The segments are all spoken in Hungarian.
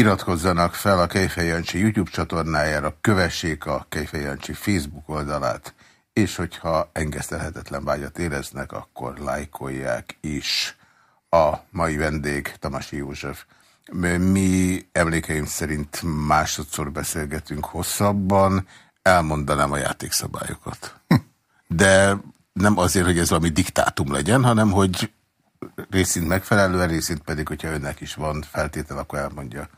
Iratkozzanak fel a Kejfej YouTube csatornájára, kövessék a Kejfej Facebook oldalát, és hogyha engesztelhetetlen vágyat éreznek, akkor lájkolják is. A mai vendég Tamasi József. Mi emlékeim szerint másodszor beszélgetünk hosszabban, elmondanám a játékszabályokat. De nem azért, hogy ez valami diktátum legyen, hanem hogy részint megfelelően, részint pedig, hogyha önnek is van feltétel, akkor elmondja.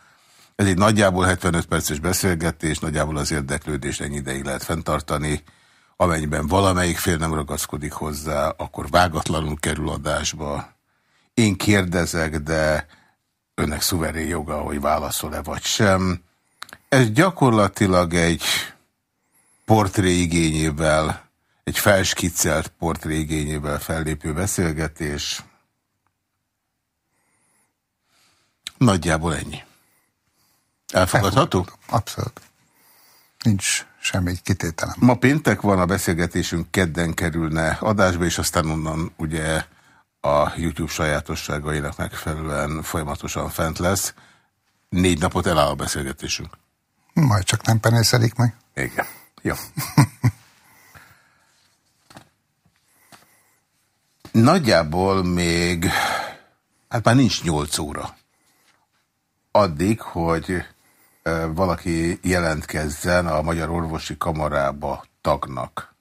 Ez egy nagyjából 75 perces beszélgetés, nagyjából az érdeklődés ennyi ideig lehet fenntartani. Amennyiben valamelyik fél nem ragaszkodik hozzá, akkor vágatlanul kerül adásba. Én kérdezek, de önnek szuverén joga, hogy válaszol-e vagy sem. Ez gyakorlatilag egy portré igényével, egy felskiccelt portré igényével fellépő beszélgetés. Nagyjából ennyi. Elfogadható? Abszolút. Nincs semmi kitételem. Ma péntek van, a beszélgetésünk kedden kerülne adásba, és aztán onnan ugye a YouTube sajátosságainak megfelelően folyamatosan fent lesz. Négy napot eláll a beszélgetésünk. Majd csak nem penészelik meg. Igen. Jó. Nagyjából még, hát már nincs nyolc óra. Addig, hogy valaki jelentkezzen a Magyar Orvosi Kamarába tagnak.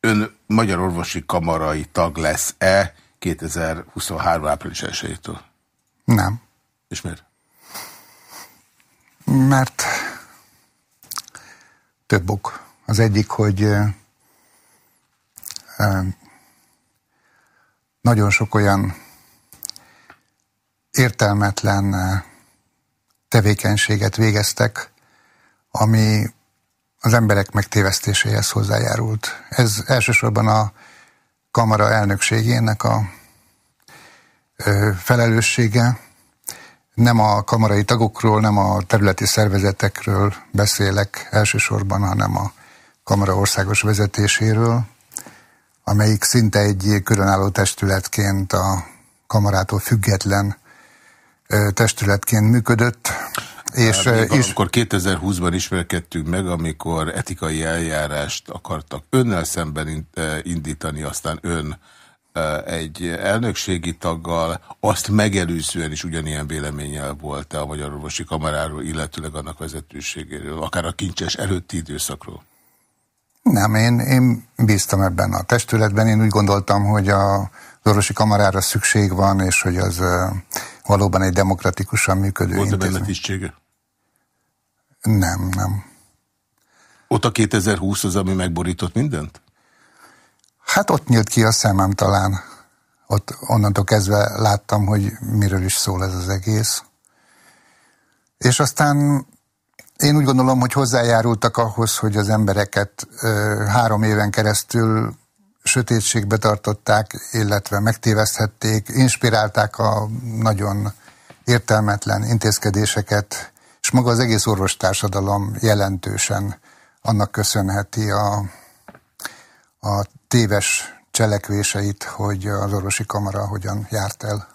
Ön Magyar Orvosi Kamarai tag lesz-e 2023. április 1 Nem. És miért? Mert több ok. Az egyik, hogy nagyon sok olyan értelmetlen tevékenységet végeztek, ami az emberek megtévesztéséhez hozzájárult. Ez elsősorban a kamara elnökségének a felelőssége. Nem a kamarai tagokról, nem a területi szervezetekről beszélek elsősorban, hanem a kamara országos vezetéséről, amelyik szinte egy különálló testületként a kamarától független testületként működött. És, hát, és akkor 2020-ban ismerkedtünk meg, amikor etikai eljárást akartak önnel szemben indítani, aztán ön egy elnökségi taggal, azt megelőzően is ugyanilyen véleménnyel volt -e a Magyar Orvosi Kamaráról, illetőleg annak vezetőségéről, akár a kincses előtti időszakról? Nem, én, én bíztam ebben a testületben, én úgy gondoltam, hogy a, az orvosi kamarára szükség van, és hogy az valóban egy demokratikusan működő Volt-e benne tisztsége? Nem, nem. Ott a 2020 az, ami megborított mindent? Hát ott nyílt ki a szemem talán. Ott onnantól kezdve láttam, hogy miről is szól ez az egész. És aztán én úgy gondolom, hogy hozzájárultak ahhoz, hogy az embereket ö, három éven keresztül sötétségbe tartották, illetve megtéveszthették, inspirálták a nagyon értelmetlen intézkedéseket, és maga az egész orvostársadalom jelentősen annak köszönheti a, a téves cselekvéseit, hogy az orvosi kamara hogyan járt el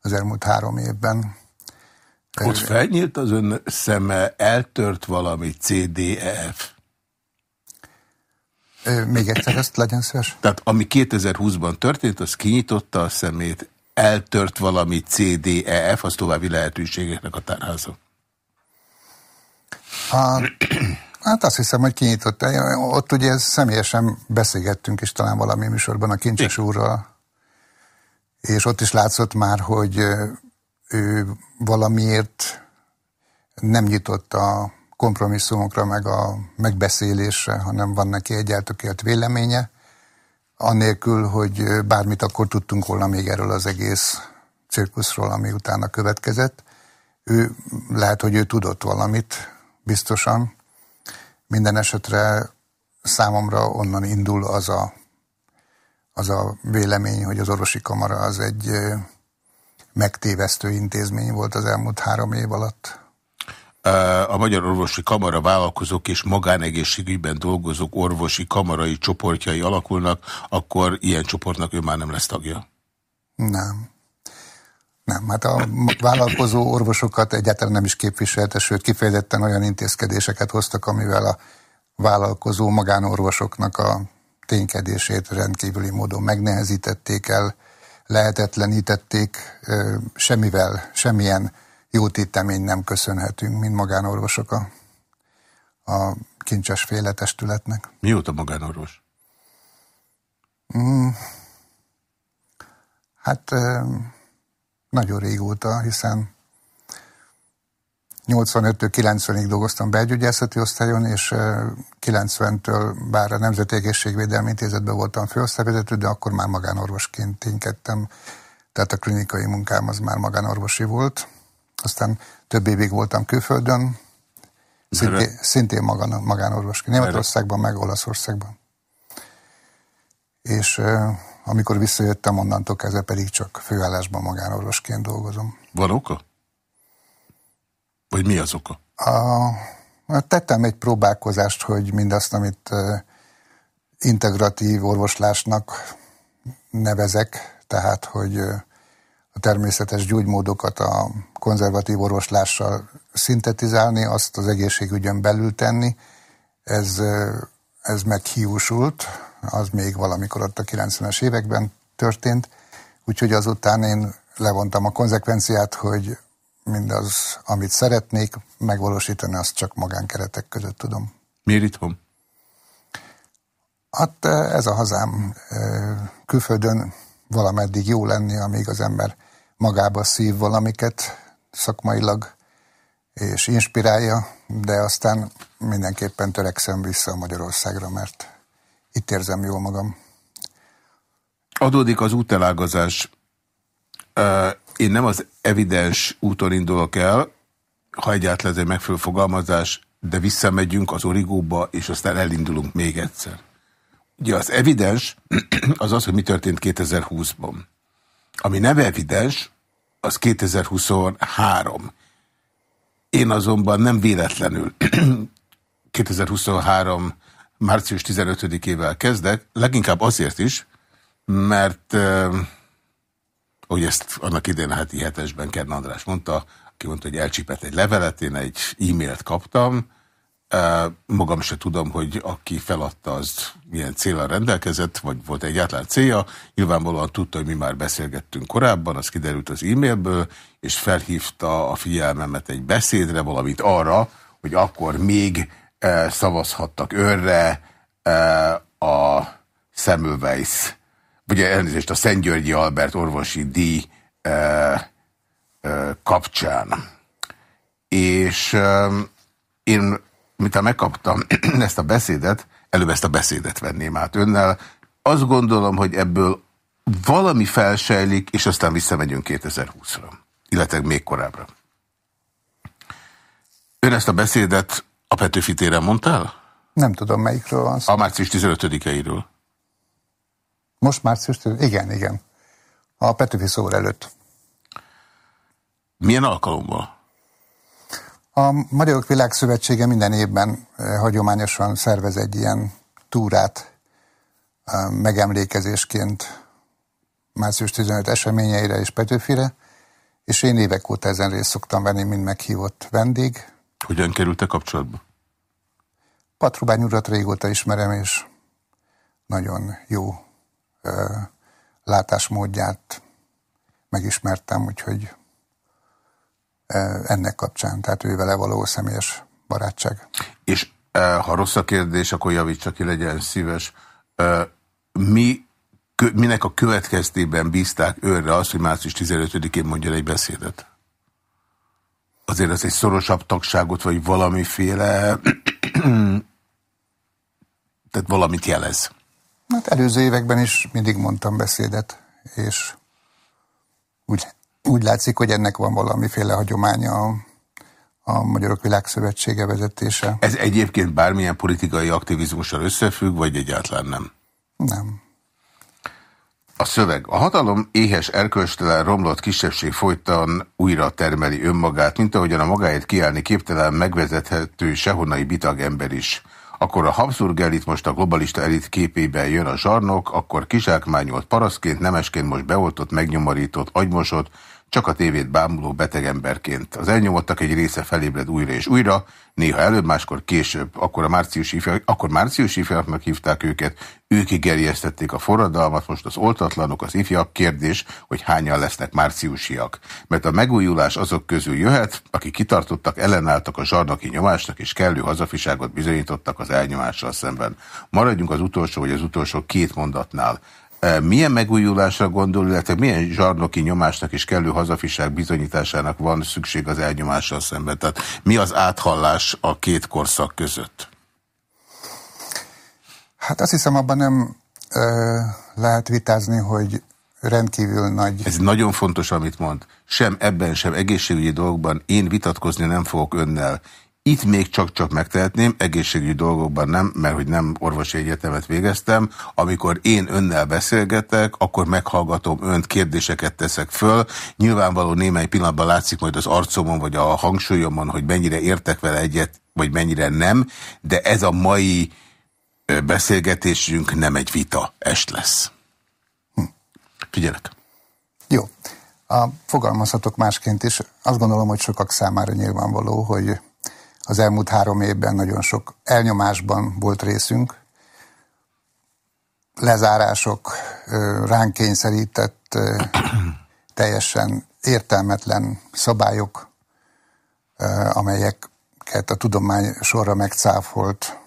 az elmúlt három évben. Ott felnyílt az ön szeme, eltört valami Még egyszer ezt legyen szíves. Tehát ami 2020-ban történt, az kinyitotta a szemét, eltört valami CDEF, az további lehetőségeknek a tárháza. A, hát azt hiszem, hogy kinyitotta. Ott ugye személyesen beszélgettünk is talán valami műsorban a Kincses úrral, és ott is látszott már, hogy ő valamiért nem nyitott a kompromisszumokra, meg a megbeszélésre, hanem van neki egy eltökélt véleménye, annélkül, hogy bármit akkor tudtunk volna még erről az egész cirkuszról, ami utána következett. Ő, lehet, hogy ő tudott valamit, biztosan. Minden esetre számomra onnan indul az a, az a vélemény, hogy az orvosi kamara az egy megtévesztő intézmény volt az elmúlt három év alatt a Magyar Orvosi Kamara vállalkozók és magánegészségügyben dolgozók orvosi kamarai csoportjai alakulnak, akkor ilyen csoportnak ő már nem lesz tagja? Nem. Nem, hát a vállalkozó orvosokat egyáltalán nem is képviselte, sőt kifejezetten olyan intézkedéseket hoztak, amivel a vállalkozó magánorvosoknak a ténykedését rendkívüli módon megnehezítették el, lehetetlenítették, semmivel, semmilyen jó tétemény nem köszönhetünk, mint magánorvosok a, a kincses féle testületnek. Mióta magánorvos? Mm, hát nagyon régóta, hiszen 85-től 90-ig dolgoztam belgyógyászati osztályon, és 90-től bár a Nemzeti Egészségvédelmi Intézetben voltam főosztályvezető, de akkor már magánorvosként ténykedtem, tehát a klinikai munkám az már magánorvosi volt. Aztán több évig voltam külföldön, szintén, szintén magán, magánorvosként, Németországban, meg Olaszországban. És amikor visszajöttem, onnantól kezdve pedig csak főállásban magánorvosként dolgozom. Van oka? Vagy mi az oka? A, tettem egy próbálkozást, hogy mindazt, amit integratív orvoslásnak nevezek, tehát, hogy a természetes gyógymódokat a konzervatív orvoslással szintetizálni, azt az egészségügyön belül tenni, ez, ez meghiúsult, az még valamikor ott a 90-es években történt, úgyhogy azután én levontam a konzekvenciát, hogy mindaz, amit szeretnék megvalósítani, azt csak magánkeretek között tudom. Miért itthon? Hát eh, ez a hazám eh, külföldön valameddig jó lenni, amíg az ember magába szív valamiket szakmailag, és inspirálja, de aztán mindenképpen törekszem vissza a Magyarországra, mert itt érzem jól magam. Adódik az útelágazás. Én nem az evidens úton indulok el, ha egyáltalán ez egy megfelelő fogalmazás, de visszamegyünk az origóba, és aztán elindulunk még egyszer. Ugye az evidens az az, hogy mi történt 2020-ban. Ami nem evidens, az 2023. Én azonban nem véletlenül 2023 március 15-ével kezdek, leginkább azért is, mert ahogy ezt annak idén a heti hetesben Kern András mondta, aki mondta, hogy elcsípett egy levelet, én egy e-mailt kaptam, magam se tudom, hogy aki feladta, az milyen célra rendelkezett, vagy volt egyáltalán célja. Nyilvánvalóan tudta, hogy mi már beszélgettünk korábban, az kiderült az e-mailből, és felhívta a figyelmemet egy beszédre, valamit arra, hogy akkor még szavazhattak őrre a Semmelweis, vagy elnézést a Szent Györgyi Albert orvosi díj kapcsán. És én mintha megkaptam ezt a beszédet, előbb ezt a beszédet venném át önnel. Azt gondolom, hogy ebből valami felsejlik, és aztán visszamegyünk 2020-ra, illetve még korábbra. Ön ezt a beszédet a Petőfi téren mondtál? Nem tudom, melyikről van szó. A március 15-eiről. Most március 15 Igen, igen. A Petőfi szóra előtt. Milyen alkalommal? A Magyarok Világszövetsége minden évben eh, hagyományosan szervez egy ilyen túrát eh, megemlékezésként március 15 eseményeire és Petőfire, és én évek óta ezen részt szoktam venni, mint meghívott vendég. Hogyan került kapcsolatba? Patrubány urat régóta ismerem, és nagyon jó ö, eh, látásmódját megismertem, úgyhogy ennek kapcsán, tehát ő vele való személyes barátság. És ha rossz a kérdés, akkor javítsa ki, legyen szíves. Mi, minek a következtében bízták őre azt, hogy március 15-én mondjon egy beszédet? Azért ez egy szorosabb tagságot, vagy valamiféle, tehát valamit jelez. Hát előző években is mindig mondtam beszédet, és úgy úgy látszik, hogy ennek van valamiféle hagyománya a, a Magyarok Világszövetsége vezetése. Ez egyébként bármilyen politikai aktivizmussal összefügg, vagy egyáltalán nem? Nem. A szöveg. A hatalom éhes erkölcstelen romlott kisebbség folytan újra termeli önmagát, mint ahogyan a magáért kiállni képtelen megvezethető sehonnai bitag ember is. Akkor a Habsburg elit most a globalista elit képében jön a zsarnok, akkor kizsákmányolt paraszként, nemesként most beoltott, megnyomorított, agymosott, csak a tévét bámuló betegemberként. Az elnyomottak egy része felébred újra és újra, néha előbb, máskor később. Akkor a márciusi ifjak, akkor márciusi ifjaknak hívták őket, ők gerjesztették a forradalmat, most az oltatlanok, az ifjak kérdés, hogy hányan lesznek márciusiak. Mert a megújulás azok közül jöhet, akik kitartottak, ellenálltak a zsarnoki nyomásnak, és kellő hazafiságot bizonyítottak az elnyomással szemben. Maradjunk az utolsó, vagy az utolsó két mondatnál. Milyen megújulásra gondol, illetve milyen zsarnoki nyomásnak és kellő hazafiság bizonyításának van szükség az elnyomással szemben? Tehát mi az áthallás a két korszak között? Hát azt hiszem, abban nem ö, lehet vitázni, hogy rendkívül nagy... Ez nagyon fontos, amit mond. Sem ebben, sem egészségügyi dolgokban én vitatkozni nem fogok önnel. Itt még csak-csak megtehetném, egészségügyi dolgokban nem, mert hogy nem orvosi egyetemet végeztem. Amikor én önnel beszélgetek, akkor meghallgatom önt, kérdéseket teszek föl. Nyilvánvaló némely pillanatban látszik majd az arcomon, vagy a hangsúlyomon, hogy mennyire értek vele egyet, vagy mennyire nem, de ez a mai beszélgetésünk nem egy vita est lesz. Hm. Figyelek. Jó. A, fogalmazhatok másként is. Azt gondolom, hogy sokak számára nyilvánvaló, hogy az elmúlt három évben nagyon sok elnyomásban volt részünk, lezárások, ránk kényszerített, teljesen értelmetlen szabályok, amelyeket a tudomány sorra megcáfolt,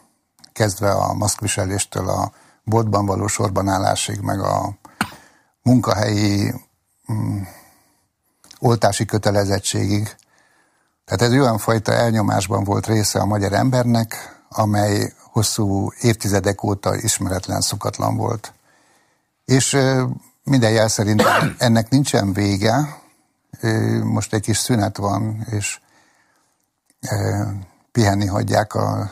kezdve a maszkviseléstől a boltban való sorbanállásig, meg a munkahelyi mm, oltási kötelezettségig. Tehát ez olyan fajta elnyomásban volt része a magyar embernek, amely hosszú évtizedek óta ismeretlen, szokatlan volt. És minden jel szerint ennek nincsen vége, most egy kis szünet van, és pihenni hagyják a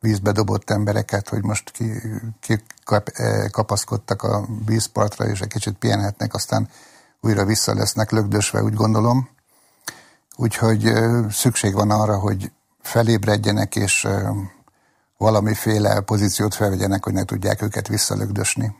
vízbe dobott embereket, hogy most ki, ki kap, kapaszkodtak a vízpartra, és egy kicsit pihenhetnek, aztán újra vissza lesznek lögdösve, úgy gondolom. Úgyhogy szükség van arra, hogy felébredjenek, és valamiféle pozíciót felvegyenek, hogy ne tudják őket visszalögdösni.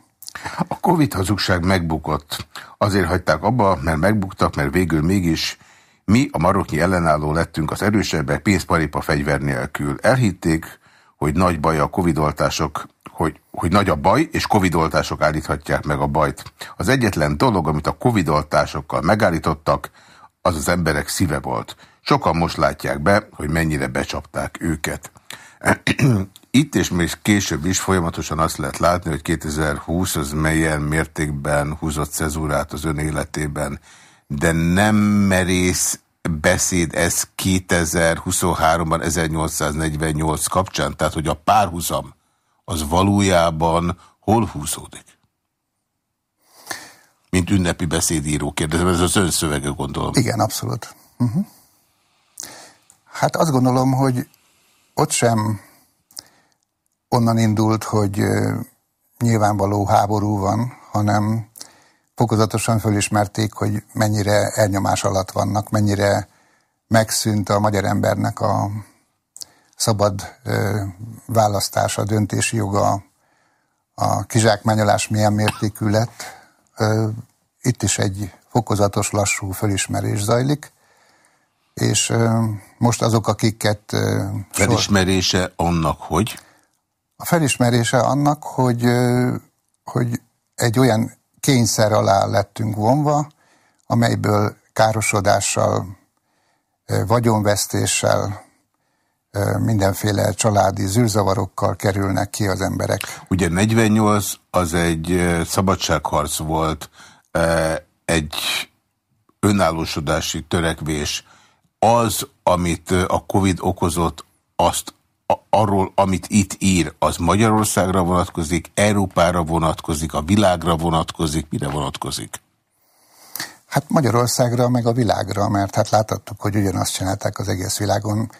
A Covid hazugság megbukott. Azért hagyták abba, mert megbuktak, mert végül mégis mi, a maroknyi ellenálló lettünk az erősebbek pénzparipa fegyver nélkül. Elhitték, hogy nagy baj a Covid-oltások, hogy, hogy nagy a baj, és Covid-oltások állíthatják meg a bajt. Az egyetlen dolog, amit a Covid-oltásokkal megállítottak, az az emberek szíve volt. Sokan most látják be, hogy mennyire becsapták őket. Itt és még később is folyamatosan azt lehet látni, hogy 2020 az melyen mértékben húzott cezúrát az ön életében, de nem merész beszéd ez 2023-ban 1848 kapcsán, tehát hogy a párhuzam az valójában hol húzódik? Mint ünnepi beszédíró kérdezem, ez az ön szövege gondolom. Igen, abszolút. Uh -huh. Hát azt gondolom, hogy ott sem onnan indult, hogy nyilvánvaló háború van, hanem fokozatosan fölismerték, hogy mennyire elnyomás alatt vannak, mennyire megszűnt a magyar embernek a szabad választása, döntési joga, a kizsákmányolás milyen mértékű lett. Itt is egy fokozatos, lassú fölismerés zajlik, és most azok, akiket... Felismerése annak, hogy? A felismerése annak, hogy, hogy egy olyan kényszer alá lettünk vonva, amelyből károsodással, vagyonvesztéssel, mindenféle családi zűrzavarokkal kerülnek ki az emberek. Ugye 48 az egy szabadságharc volt, egy önállósodási törekvés. Az, amit a Covid okozott, azt arról, amit itt ír, az Magyarországra vonatkozik, Európára vonatkozik, a világra vonatkozik, mire vonatkozik? Hát Magyarországra, meg a világra, mert hát láthattuk, hogy ugyanazt csinálták az egész világon.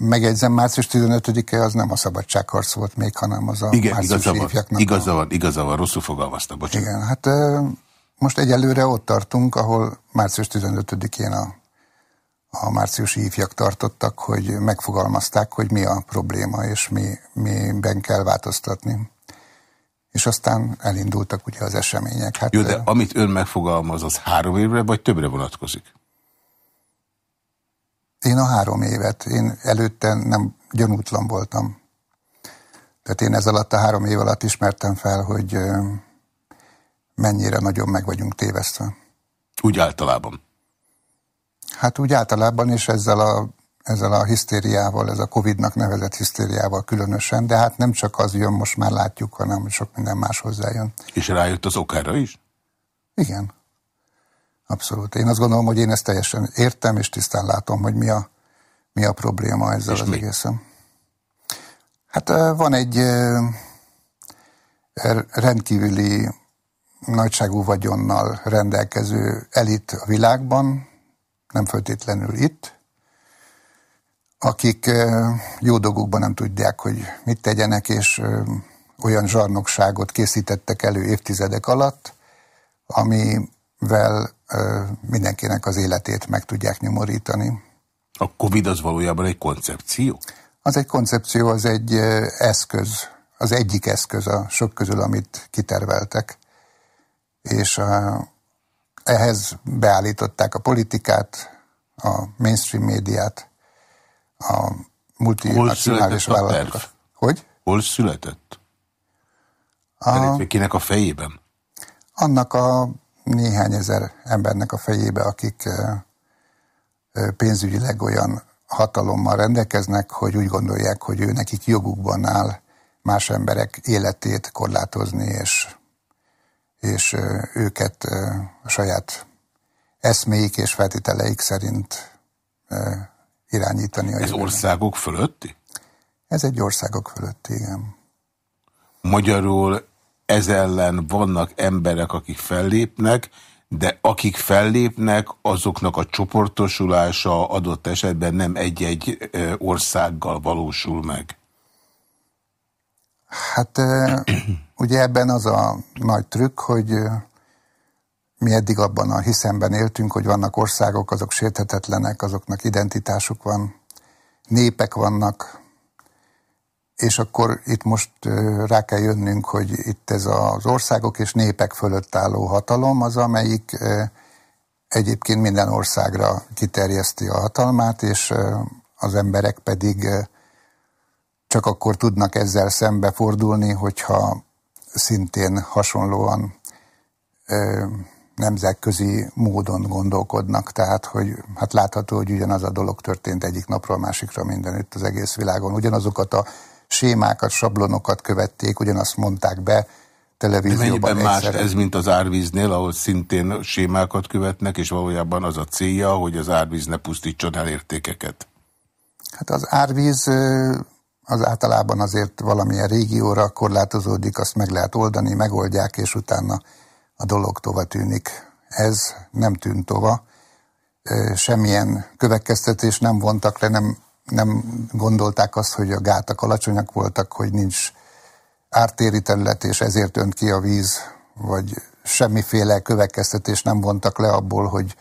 Megjegyzem, március 15-e az nem a szabadságharc volt még, hanem az a Igen, igaza van, igaza van, igaza van, rosszul fogalmazta, bocsánat. Igen, hát most egyelőre ott tartunk, ahol március 15-én a a márciusi ifjak tartottak, hogy megfogalmazták, hogy mi a probléma, és mi, miben kell változtatni. és aztán elindultak ugye az események. Hát, Jó, de amit ön megfogalmaz, az három évre vagy többre vonatkozik? Én a három évet. Én előtte nem gyanútlan voltam. Tehát én ez alatt a három év alatt ismertem fel, hogy mennyire nagyon meg vagyunk tévesztve. Úgy általában? Hát úgy általában, és ezzel a, ezzel a hisztériával, ez a Covid-nak nevezett hisztériával különösen, de hát nem csak az jön, most már látjuk, hanem sok minden más hozzájön. És rájött az okára is? Igen. Abszolút. Én azt gondolom, hogy én ezt teljesen értem, és tisztán látom, hogy mi a, mi a probléma ezzel és az mi? egészen. Hát van egy rendkívüli nagyságú vagyonnal rendelkező elit a világban, nem föltétlenül itt, akik jó dolgokban nem tudják, hogy mit tegyenek, és olyan zsarnokságot készítettek elő évtizedek alatt, amivel mindenkinek az életét meg tudják nyomorítani. A Covid az valójában egy koncepció? Az egy koncepció, az egy eszköz, az egyik eszköz a sok közül, amit kiterveltek. És ehhez beállították a politikát, a mainstream médiát, a multinacionális vállalatokat. Hogy? Hol született? A, kinek a fejében? Annak a néhány ezer embernek a fejébe, akik pénzügyileg olyan hatalommal rendelkeznek, hogy úgy gondolják, hogy ő nekik jogukban áll más emberek életét korlátozni, és, és őket a saját eszméik és feltételeik szerint irányítani. A Ez jövőben. országok fölötti? Ez egy országok fölötti, igen. Magyarul ez ellen vannak emberek, akik fellépnek, de akik fellépnek, azoknak a csoportosulása adott esetben nem egy-egy országgal valósul meg. Hát ugye ebben az a nagy trükk, hogy mi eddig abban a hiszemben éltünk, hogy vannak országok, azok sérthetetlenek, azoknak identitásuk van, népek vannak, és akkor itt most rá kell jönnünk, hogy itt ez az országok és népek fölött álló hatalom az, amelyik egyébként minden országra kiterjeszti a hatalmát, és az emberek pedig csak akkor tudnak ezzel szembefordulni, hogyha szintén hasonlóan nemzetközi módon gondolkodnak, tehát hogy hát látható, hogy ugyanaz a dolog történt egyik napról a másikra mindenütt az egész világon. Ugyanazokat a sémákat, sablonokat követték, ugyanazt mondták be, televízióban. De más ez, mint az árvíznél, ahol szintén sémákat követnek, és valójában az a célja, hogy az árvíz ne pusztítson el értékeket? Hát az árvíz az általában azért valamilyen régióra korlátozódik, azt meg lehet oldani, megoldják, és utána a dolog tova tűnik. Ez nem tűnt tova. Semmilyen következtetés nem vontak le, nem, nem gondolták azt, hogy a gátak alacsonyak voltak, hogy nincs ártéri terület, és ezért önt ki a víz, vagy semmiféle következtetés nem vontak le abból, hogy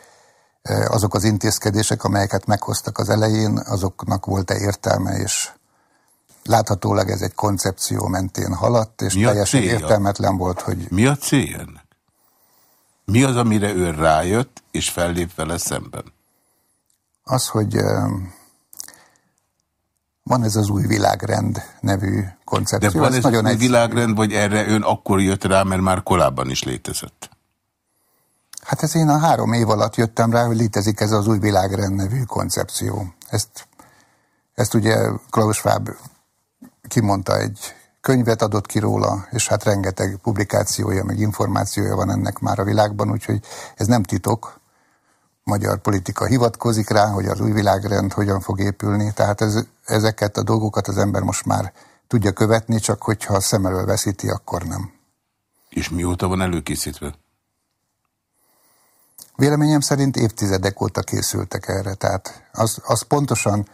azok az intézkedések, amelyeket meghoztak az elején, azoknak volt-e értelme, és láthatólag ez egy koncepció mentén haladt, és teljesen célja? értelmetlen volt, hogy... Mi a cél ennek? Mi az, amire ő rájött, és fellép vele szemben? Az, hogy van ez az új világrend nevű koncepció. De van ez nagyon az új világrend, vagy erre ön akkor jött rá, mert már korábban is létezett? Hát ez én a három év alatt jöttem rá, hogy létezik ez az új világrend nevű koncepció. Ezt, ezt ugye Klaus Schwab kimondta egy könyvet adott ki róla, és hát rengeteg publikációja, meg információja van ennek már a világban, úgyhogy ez nem titok. Magyar politika hivatkozik rá, hogy az új világrend hogyan fog épülni, tehát ez, ezeket a dolgokat az ember most már tudja követni, csak hogyha szem elől veszíti, akkor nem. És mióta van előkészítve? Véleményem szerint évtizedek óta készültek erre, tehát az, az pontosan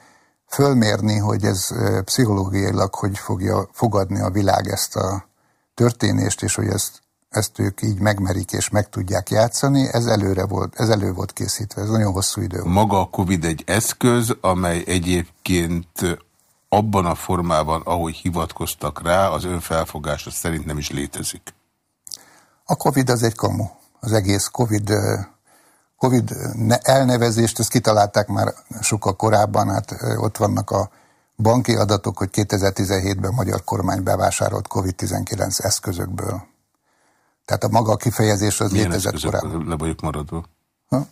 fölmérni, hogy ez pszichológiailag hogy fogja fogadni a világ ezt a történést, és hogy ezt, ezt ők így megmerik és meg tudják játszani, ez előre volt, ez elő volt készítve, ez nagyon hosszú idő volt. Maga a Covid egy eszköz, amely egyébként abban a formában, ahogy hivatkoztak rá, az önfelfogása szerint nem is létezik. A Covid az egy kamu. Az egész Covid, COVID elnevezést, ezt kitalálták már sokkal korábban, hát ott vannak a banki adatok, hogy 2017-ben magyar kormány bevásárolt COVID-19 eszközökből. Tehát a maga a kifejezés az Milyen létezett korábban. le vagyok maradva? Ha?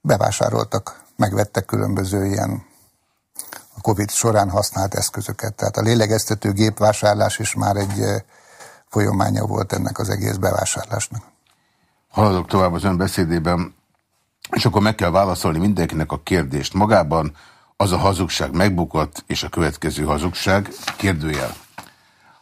Bevásároltak, megvettek különböző ilyen a Covid során használt eszközöket. Tehát a lélegeztető gépvásárlás is már egy folyamánya volt ennek az egész bevásárlásnak. Haladok tovább az ön beszédében, és akkor meg kell válaszolni mindenkinek a kérdést. Magában az a hazugság megbukott, és a következő hazugság kérdőjel.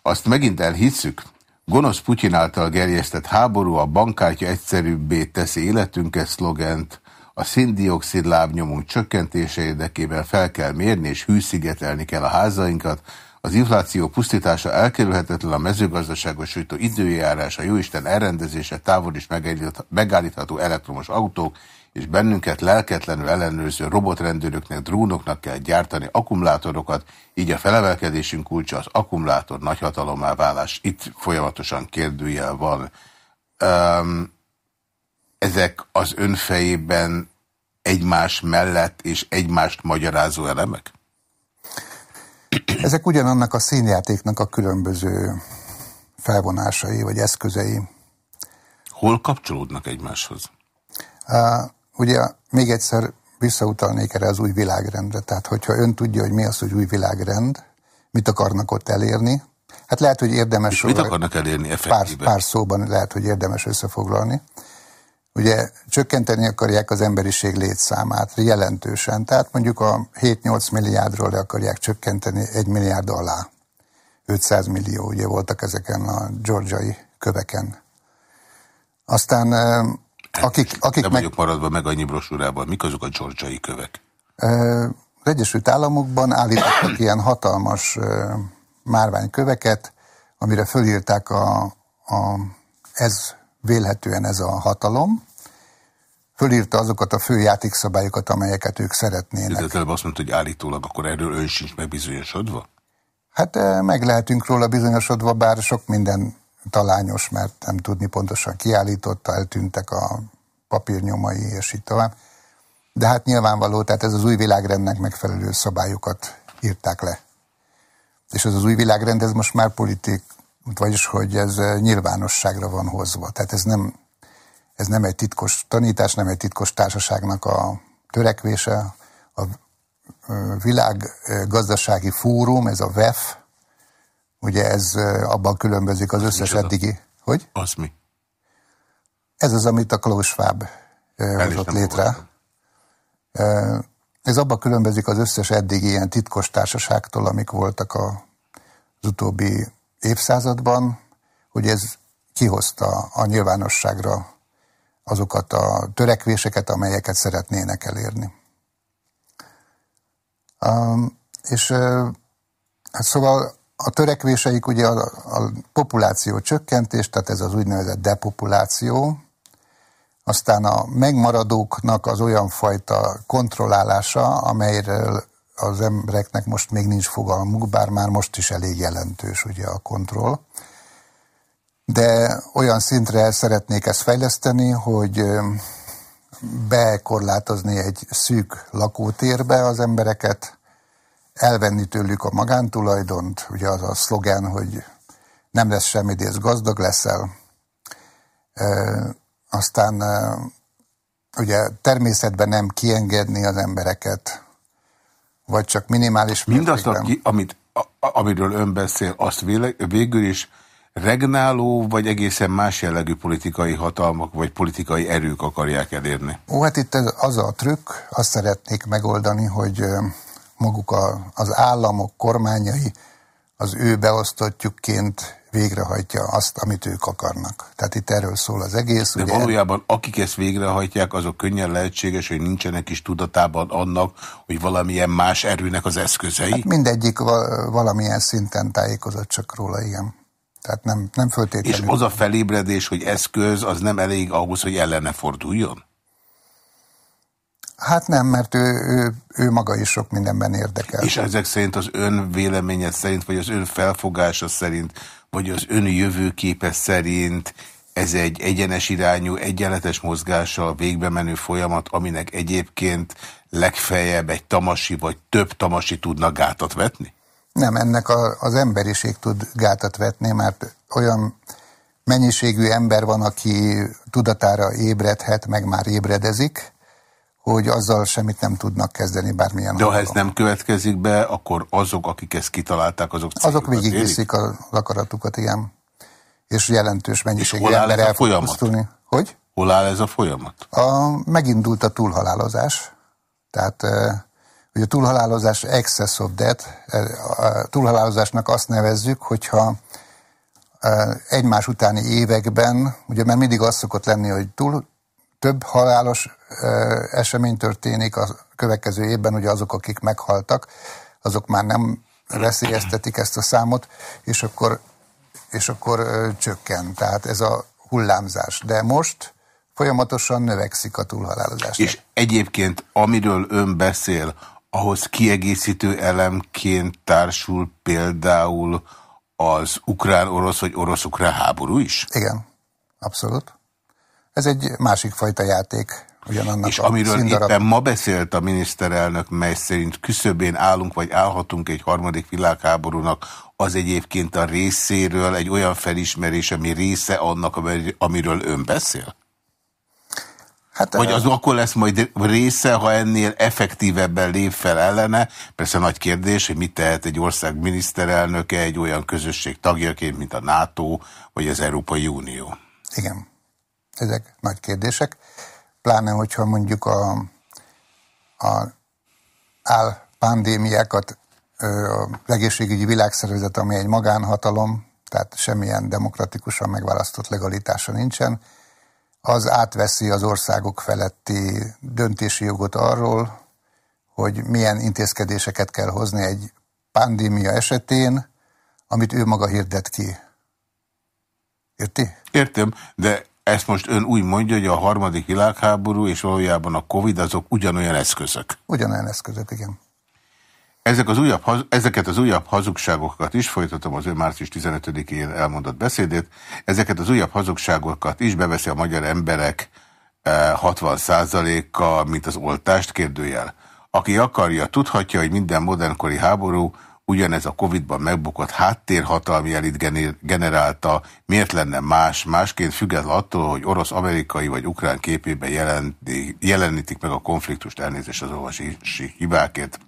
Azt megint elhisszük, gonosz Putyin által gerjesztett háború a bankkártya egyszerűbbé teszi életünket szlogent, a szindioxid lábnyomunk csökkentése érdekében fel kell mérni és hűszigetelni kell a házainkat, az infláció pusztítása elkerülhetetlen a mezőgazdaságos sújtó időjárás, a jóisten elrendezése, távol is megállítható elektromos autók, és bennünket lelketlenül ellenőrző robotrendőröknek, drónoknak kell gyártani akkumulátorokat, így a felemelkedésünk kulcsa az akkumulátor nagyhatalommá válás. Itt folyamatosan kérdőjel van. Um, ezek az önfejében egymás mellett és egymást magyarázó elemek? Ezek ugyanannak a színjátéknak a különböző felvonásai vagy eszközei. Hol kapcsolódnak egymáshoz? Ugye még egyszer visszautalnék erre az új világrendre. Tehát, hogyha ön tudja, hogy mi az, hogy új világrend, mit akarnak ott elérni, hát lehet, hogy érdemes... És mit akarnak elérni Pár, pár szóban lehet, hogy érdemes összefoglalni. Ugye csökkenteni akarják az emberiség létszámát jelentősen, tehát mondjuk a 7-8 milliárdról le akarják csökkenteni egy milliárd alá. 500 millió ugye voltak ezeken a georgiai köveken. Aztán akik, akik Nem meg... vagyok maradva meg annyi brosúrában. Mik azok a georgiai kövek? Az Egyesült Államokban állítottak ilyen hatalmas márványköveket, amire fölírták a, a, ez vélhetően ez a hatalom, fölírta azokat a fő játékszabályokat, amelyeket ők szeretnének. De azt mondta, hogy állítólag akkor erről ön sincs megbizonyosodva? Hát meg lehetünk róla bizonyosodva, bár sok minden talányos, mert nem tudni pontosan kiállította, eltűntek a papírnyomai, és így tovább. De hát nyilvánvaló, tehát ez az új világrendnek megfelelő szabályokat írták le. És ez az új világrend, ez most már politik, vagyis hogy ez nyilvánosságra van hozva. Tehát ez nem, ez nem egy titkos tanítás, nem egy titkos társaságnak a törekvése. A világgazdasági fórum, ez a WEF, ugye ez abban különbözik az összes Micsoda? eddigi... Hogy? Az mi? Ez az, amit a Klaus Schwab hozott létre. Ez abban különbözik az összes eddigi ilyen titkos társaságtól, amik voltak a, az utóbbi évszázadban, hogy ez kihozta a nyilvánosságra azokat a törekvéseket, amelyeket szeretnének elérni. Um, és uh, hát szóval a törekvéseik ugye a, a populáció csökkentés, tehát ez az úgynevezett depopuláció, aztán a megmaradóknak az olyan fajta kontrollálása, amelyről az embereknek most még nincs fogalmuk, bár már most is elég jelentős ugye a kontroll. De olyan szintre szeretnék ezt fejleszteni, hogy bekorlátozni egy szűk lakótérbe az embereket, elvenni tőlük a magántulajdont, ugye az a szlogen, hogy nem lesz semmi, de gazdag leszel. Aztán ugye természetben nem kiengedni az embereket, vagy csak minimális Mindazt, aki, amit, a, amiről ön beszél, azt véle, végül is regnáló, vagy egészen más jellegű politikai hatalmak, vagy politikai erők akarják elérni? Ó, hát itt ez, az a trükk, azt szeretnék megoldani, hogy maguk a, az államok kormányai az ő beosztottjukként végrehajtja azt, amit ők akarnak. Tehát itt erről szól az egész. De ugye valójában akik ezt végrehajtják, azok könnyen lehetséges, hogy nincsenek is tudatában annak, hogy valamilyen más erőnek az eszközei? Hát mindegyik valamilyen szinten tájékozott csak róla, igen. Tehát nem, nem föltétlenül. És az a felébredés, hogy eszköz, az nem elég ahhoz, hogy ellene forduljon? Hát nem, mert ő, ő, ő maga is sok mindenben érdekel. És ezek szerint az ön véleménye szerint, vagy az ön felfogása szerint, vagy az ön jövőképe szerint ez egy egyenes irányú, egyenletes mozgással végbe menő folyamat, aminek egyébként legfeljebb egy tamasi vagy több tamasi tudna gátat vetni? Nem, ennek a, az emberiség tud gátat vetni, mert olyan mennyiségű ember van, aki tudatára ébredhet, meg már ébredezik, hogy azzal semmit nem tudnak kezdeni bármilyen De ha ez nem következik be, akkor azok, akik ezt kitalálták, azok Azok végigviszik az akaratukat, igen. És jelentős mennyiségű és ember el fog pusztulni. Hogy? Hol áll ez a folyamat? A, megindult a túlhalálozás. Tehát hogy a túlhalálozás excess of death, a túlhalálozásnak azt nevezzük, hogyha egymás utáni években, ugye mert mindig az szokott lenni, hogy túl több halálos esemény történik a következő évben, ugye azok, akik meghaltak, azok már nem veszélyeztetik ezt a számot, és akkor, és akkor csökken. Tehát ez a hullámzás. De most folyamatosan növekszik a túlhalálozás. És egyébként, amiről ön beszél, ahhoz kiegészítő elemként társul például az ukrán-orosz vagy orosz-ukrán háború is? Igen, abszolút. Ez egy másik fajta játék. Ugyanannak És amiről színdarab... éppen ma beszélt a miniszterelnök, mely szerint küszöbén állunk, vagy állhatunk egy harmadik világháborúnak, az egyébként a részéről egy olyan felismerés, ami része annak, amiről ön beszél? Hát, Vagy az akkor lesz majd része, ha ennél effektívebben lép fel ellene? Persze nagy kérdés, hogy mit tehet egy ország miniszterelnöke egy olyan közösség tagjaként, mint a NATO vagy az Európai Unió. Igen, ezek nagy kérdések. Pláne, hogyha mondjuk a, a áll pandémiákat a legészségügyi világszervezet, ami egy magánhatalom, tehát semmilyen demokratikusan megválasztott legalitása nincsen, az átveszi az országok feletti döntési jogot arról, hogy milyen intézkedéseket kell hozni egy pandémia esetén, amit ő maga hirdet ki. Érti? Értem, de ezt most ön úgy mondja, hogy a harmadik világháború és valójában a Covid azok ugyanolyan eszközök. Ugyanolyan eszközök, igen. Ezek az újabb, ezeket az újabb hazugságokat is, folytatom az ő március 15-én elmondott beszédét, ezeket az újabb hazugságokat is beveszi a magyar emberek 60%-a, eh, mint az oltást kérdőjel. Aki akarja, tudhatja, hogy minden modernkori háború ugyanez a Covid-ban megbukott háttérhatalmi elit generálta, miért lenne más, másként független attól, hogy orosz, amerikai vagy ukrán képében jelenítik meg a konfliktust, elnézést az olvasi hibákért.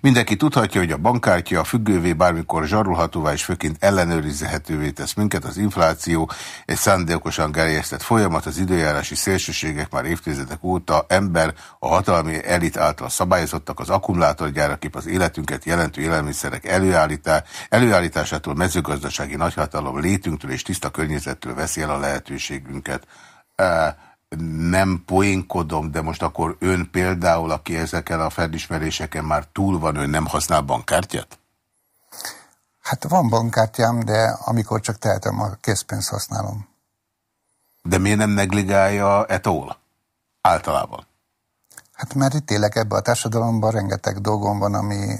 Mindenki tudhatja, hogy a bankkártya a függővé bármikor zsarulhatóvá és főként ellenőrizhetővé tesz minket. Az infláció egy szándékosan gerjesztett folyamat, az időjárási szélsőségek már évtizedek óta ember, a hatalmi elit által szabályozottak, az akkumulátorgyárakép az életünket jelentő élelmiszerek előállítá, előállításától mezőgazdasági nagyhatalom létünktől és tiszta környezettől veszi el a lehetőségünket. Nem poénkodom, de most akkor ön például, aki ezeken a felismeréseken már túl van, ön nem használ bankkártyát? Hát van bankkártyám, de amikor csak tehetem, a készpénzt használom. De miért nem negligálja etól? Általában. Hát mert itt élek ebbe a társadalomban, rengeteg dolgom van, ami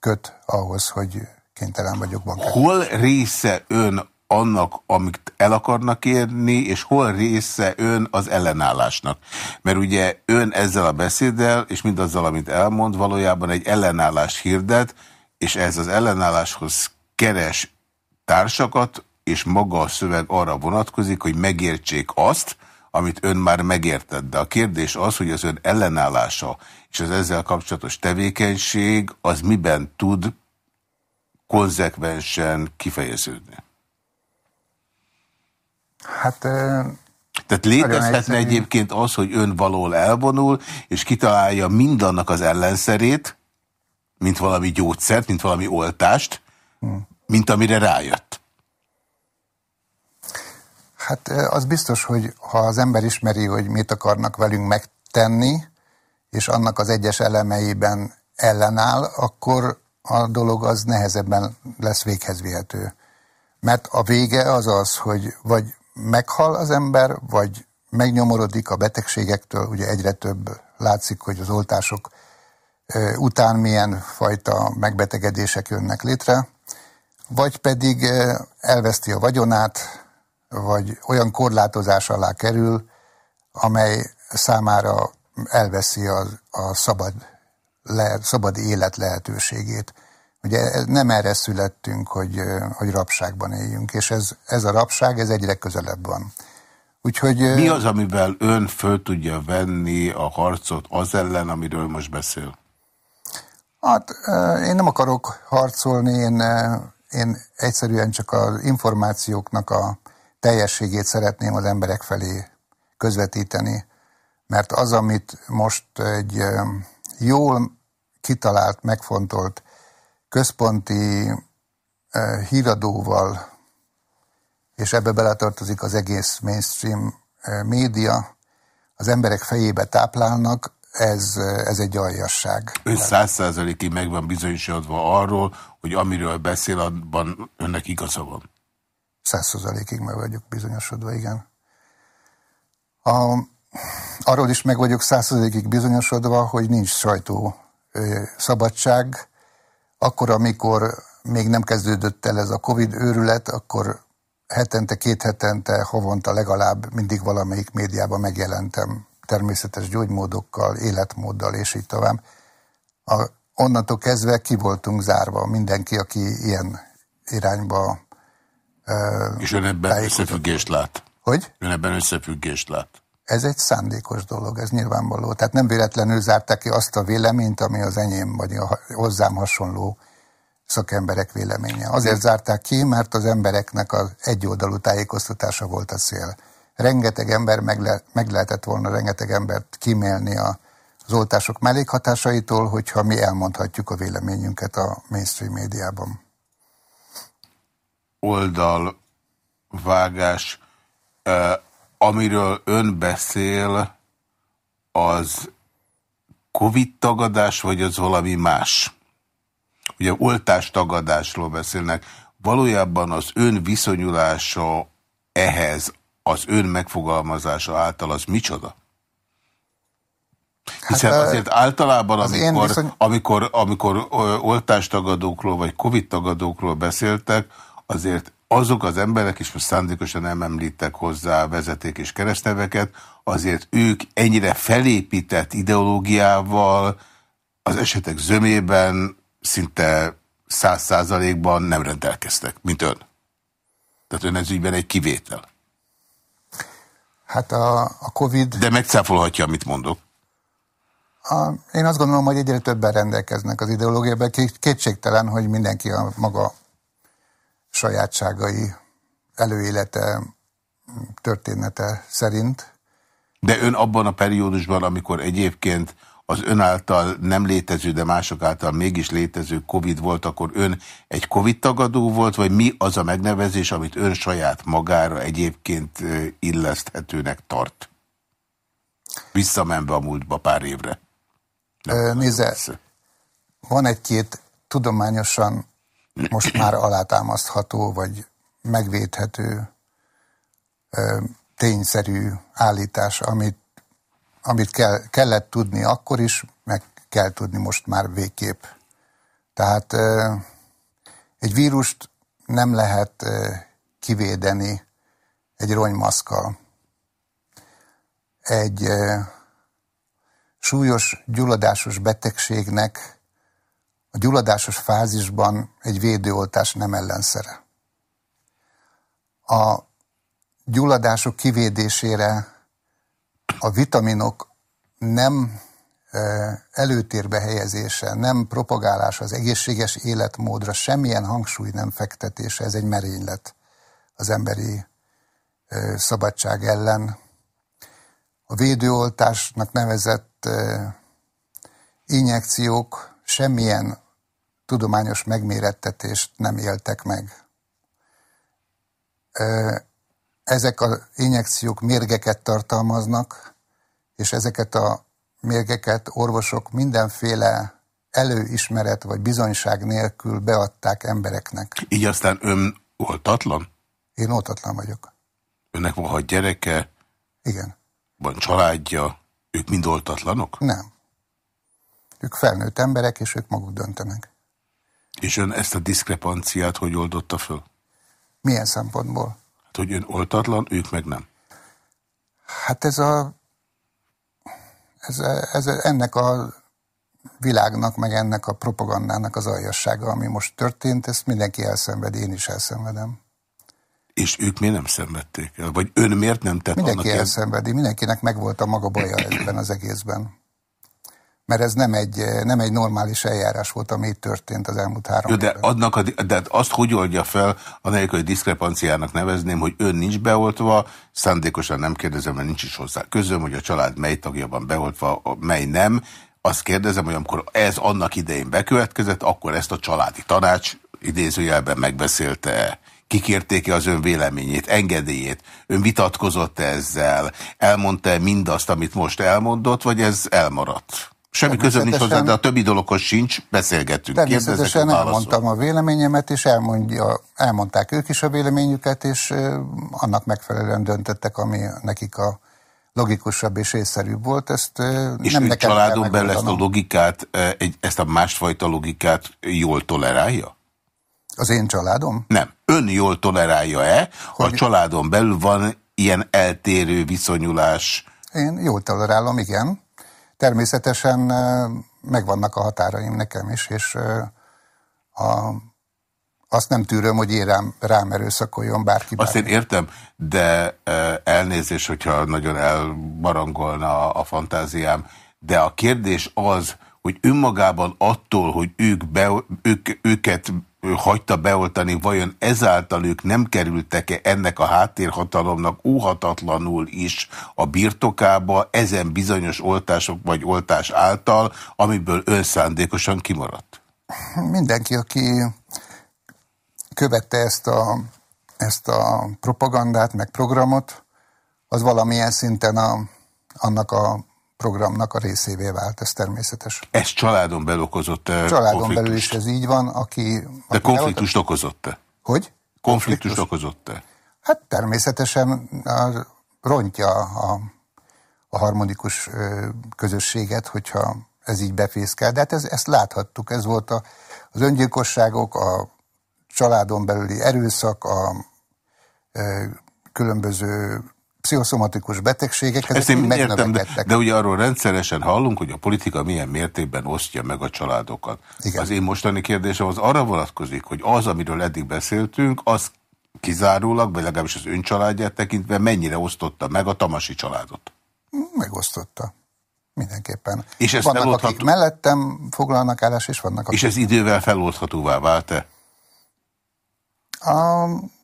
köt ahhoz, hogy kénytelen vagyok bankkártyát. Hol része ön annak, amit el akarnak érni, és hol része ön az ellenállásnak. Mert ugye ön ezzel a beszéddel, és mindazzal, amit elmond, valójában egy ellenállás hirdet, és ez az ellenálláshoz keres társakat, és maga a szöveg arra vonatkozik, hogy megértsék azt, amit ön már megértett. De a kérdés az, hogy az ön ellenállása és az ezzel kapcsolatos tevékenység az miben tud konzekvensen kifejeződni. Hát... Tehát létezhetne egyébként az, hogy ön valól elvonul, és kitalálja mindannak az ellenszerét, mint valami gyógyszert, mint valami oltást, hmm. mint amire rájött. Hát az biztos, hogy ha az ember ismeri, hogy mit akarnak velünk megtenni, és annak az egyes elemeiben ellenáll, akkor a dolog az nehezebben lesz véghez vihető. Mert a vége az az, hogy vagy meghal az ember, vagy megnyomorodik a betegségektől, ugye egyre több látszik, hogy az oltások után milyen fajta megbetegedések jönnek létre, vagy pedig elveszti a vagyonát, vagy olyan korlátozás alá kerül, amely számára elveszi a, a szabad, le, szabad élet lehetőségét. Ugye nem erre születtünk, hogy, hogy rabságban éljünk, és ez, ez a rabság, ez egyre közelebb van. Úgyhogy, Mi az, amivel ön föl tudja venni a harcot az ellen, amiről most beszél? Hát én nem akarok harcolni, én, én egyszerűen csak az információknak a teljességét szeretném az emberek felé közvetíteni, mert az, amit most egy jól kitalált, megfontolt központi híradóval, és ebbe beletartozik az egész mainstream média, az emberek fejébe táplálnak, ez, ez egy aljasság. Ön száz százalékig meg van bizonyosodva arról, hogy amiről beszél, abban önnek igaza van. Száz százalékig meg vagyok bizonyosodva, igen. A, arról is meg vagyok száz százalékig bizonyosodva, hogy nincs sajtó szabadság. Akkor, amikor még nem kezdődött el ez a Covid őrület, akkor hetente, két hetente, havonta legalább mindig valamelyik médiában megjelentem természetes gyógymódokkal, életmóddal és így tovább. A, onnantól kezdve ki voltunk zárva, mindenki, aki ilyen irányba uh, És ön ebben összefüggést lát? Hogy? Ön ebben összefüggést lát? Ez egy szándékos dolog, ez nyilvánvaló. Tehát nem véletlenül zárták ki azt a véleményt, ami az enyém, vagy a hozzám hasonló szakemberek véleménye. Azért zárták ki, mert az embereknek az egyoldalú tájékoztatása volt a cél rengeteg ember meg, le, meg lehetett volna rengeteg embert kimélni a, az oltások mellékhatásaitól, hogyha mi elmondhatjuk a véleményünket a mainstream médiában. Oldal, vágás, eh, amiről ön beszél, az Covid tagadás, vagy az valami más? Ugye oltás tagadásról beszélnek. Valójában az ön viszonyulása ehhez az ön megfogalmazása által az micsoda? Hiszen hát, azért általában, az amikor, viszony... amikor, amikor oltástagadókról vagy Covid-tagadókról beszéltek, azért azok az emberek, és most szándékosan nem említek hozzá vezeték és keresztneveket, azért ők ennyire felépített ideológiával az esetek zömében szinte száz százalékban nem rendelkeztek, mint ön. Tehát ön ez ügyben egy kivétel. Hát a, a Covid... De megcáfolhatja, amit mondok. A, én azt gondolom, hogy egyre többen rendelkeznek az ideológiában. Kétségtelen, hogy mindenki a maga sajátságai, előélete, története szerint. De ön abban a periódusban, amikor egyébként az ön által nem létező, de mások által mégis létező Covid volt, akkor ön egy Covid tagadó volt, vagy mi az a megnevezés, amit ön saját magára egyébként illeszthetőnek tart? Visszamenve a múltba pár évre. Nézze, van egy-két tudományosan most már alátámasztható, vagy megvédhető, tényszerű állítás, amit amit kell, kellett tudni akkor is, meg kell tudni most már végképp. Tehát egy vírust nem lehet kivédeni egy ronymaszkal. Egy súlyos gyulladásos betegségnek a gyulladásos fázisban egy védőoltás nem ellenszere. A gyulladások kivédésére a vitaminok nem előtérbe helyezése, nem propagálása az egészséges életmódra, semmilyen hangsúly nem fektetése, ez egy merénylet az emberi szabadság ellen. A védőoltásnak nevezett injekciók semmilyen tudományos megmérettetést nem éltek meg. Ezek az injekciók mérgeket tartalmaznak, és ezeket a mérgeket orvosok mindenféle előismeret vagy bizonyság nélkül beadták embereknek. Így aztán ön oltatlan? Én oltatlan vagyok. Önnek van hat gyereke? Igen. Van családja? Ők mind oltatlanok? Nem. Ők felnőtt emberek, és ők maguk döntenek. És ön ezt a diszkrepanciát hogy oldotta föl? Milyen szempontból? Hát, hogy ön oltatlan, ők meg nem. Hát ez a... Ez, ez ennek a világnak, meg ennek a propagandának az aljassága, ami most történt, ezt mindenki elszenvedi, én is elszenvedem. És ők miért nem szenvedték el? Vagy ön miért nem tett Mindenki annak elszenvedi, mindenkinek megvolt a maga baja ebben az egészben. Mert ez nem egy, nem egy normális eljárás volt, ami itt történt az elmúlt három Jó, de, adnak a, de azt hogy oldja fel, anélkül, hogy diszkrepanciának nevezném, hogy ön nincs beoltva, szándékosan nem kérdezem, mert nincs is hozzá közöm, hogy a család mely tagja van beoltva, mely nem. Azt kérdezem, hogy amikor ez annak idején bekövetkezett, akkor ezt a családi tanács idézőjelben megbeszélte-e? Kikérték-e az ön véleményét, engedélyét? Ön vitatkozott -e ezzel? Elmondta -e mindazt, amit most elmondott, vagy ez elmaradt? Semmi közöm nincs hozzá, de a többi dologhoz sincs, beszélgettünk. Természetesen elmondtam a véleményemet, és elmondja, elmondták ők is a véleményüket, és annak megfelelően döntöttek, ami nekik a logikusabb és észszerűbb volt. Ezt és nem nekem családon belül ezt a logikát, ezt a másfajta logikát jól tolerálja? Az én családom? Nem. Ön jól tolerálja-e? A családon belül van ilyen eltérő viszonyulás? Én jól tolerálom, igen. Természetesen megvannak a határaim nekem is, és a, azt nem tűröm, hogy én rám, rám erőszakoljon bárki. Azt én értem, de elnézés, hogyha nagyon elbarangolna a fantáziám, de a kérdés az, hogy önmagában attól, hogy ők, be, ők őket hagyta beoltani, vajon ezáltal ők nem kerültek-e ennek a háttérhatalomnak óhatatlanul is a birtokába ezen bizonyos oltások vagy oltás által, amiből önszándékosan kimaradt? Mindenki, aki követte ezt a, ezt a propagandát, meg programot, az valamilyen szinten a, annak a programnak a részévé vált, ez természetes. Ez családon belül okozott-e Családon belül is ez így van, aki... De konfliktust okozott-e? Hogy? Konfliktust okozott-e? Hát természetesen rontja a, a harmonikus közösséget, hogyha ez így befészkel. De hát ez, ezt láthattuk, ez volt a, az öngyilkosságok, a családon belüli erőszak, a, a különböző pszichoszomatikus betegségek, ezek Ezt én értem, de, de ugye arról rendszeresen hallunk, hogy a politika milyen mértékben osztja meg a családokat. Igen. Az én mostani kérdésem az arra vonatkozik, hogy az, amiről eddig beszéltünk, az kizárólag, vagy legalábbis az ön családját tekintve mennyire osztotta meg a Tamasi családot? Megosztotta. Mindenképpen. És ez vannak, feloldható... akik mellettem foglalnak állás, és vannak akik... És ez idővel feloldhatóvá vált-e?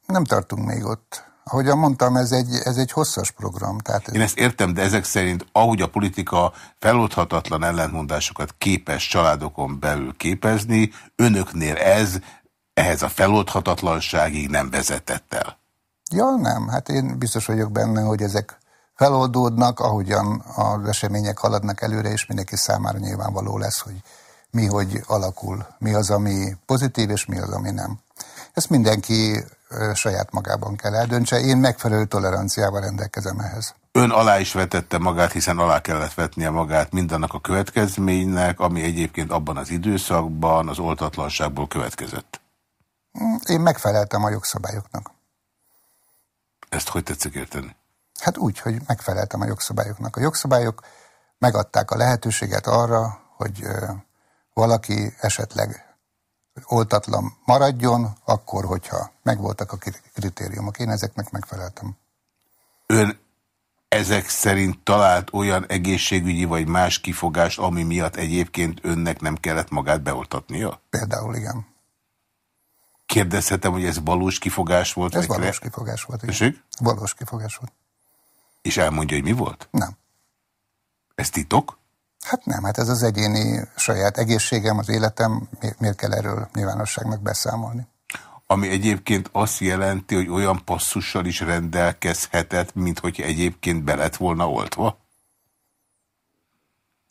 Nem tartunk még ott. Ahogyan mondtam, ez egy, ez egy hosszas program. Tehát ez... Én ezt értem, de ezek szerint, ahogy a politika feloldhatatlan ellentmondásokat képes családokon belül képezni, önöknél ez ehhez a feloldhatatlanságig nem vezetett el. Ja, nem. Hát én biztos vagyok benne, hogy ezek feloldódnak, ahogyan az események haladnak előre, és mindenki számára nyilvánvaló lesz, hogy mi hogy alakul, mi az, ami pozitív, és mi az, ami nem. Ezt mindenki saját magában kell eldöntse. Én megfelelő toleranciával rendelkezem ehhez. Ön alá is vetette magát, hiszen alá kellett vetnie magát mindannak a következménynek, ami egyébként abban az időszakban az oltatlanságból következett. Én megfeleltem a jogszabályoknak. Ezt hogy tetszik érteni? Hát úgy, hogy megfeleltem a jogszabályoknak. A jogszabályok megadták a lehetőséget arra, hogy valaki esetleg oltatlan maradjon, akkor, hogyha megvoltak a kritériumok. Én ezeknek megfeleltem. Ön ezek szerint talált olyan egészségügyi vagy más kifogást, ami miatt egyébként önnek nem kellett magát beoltatnia? Például igen. Kérdezhetem, hogy ez valós kifogás volt? Ez valós le... kifogás volt. Igen. Valós kifogás volt. És elmondja, hogy mi volt? Nem. Ez titok? Hát nem, hát ez az egyéni saját egészségem, az életem, miért kell erről nyilvánosságnak beszámolni? Ami egyébként azt jelenti, hogy olyan passzussal is rendelkezhetett, mint hogy egyébként be lett volna oltva?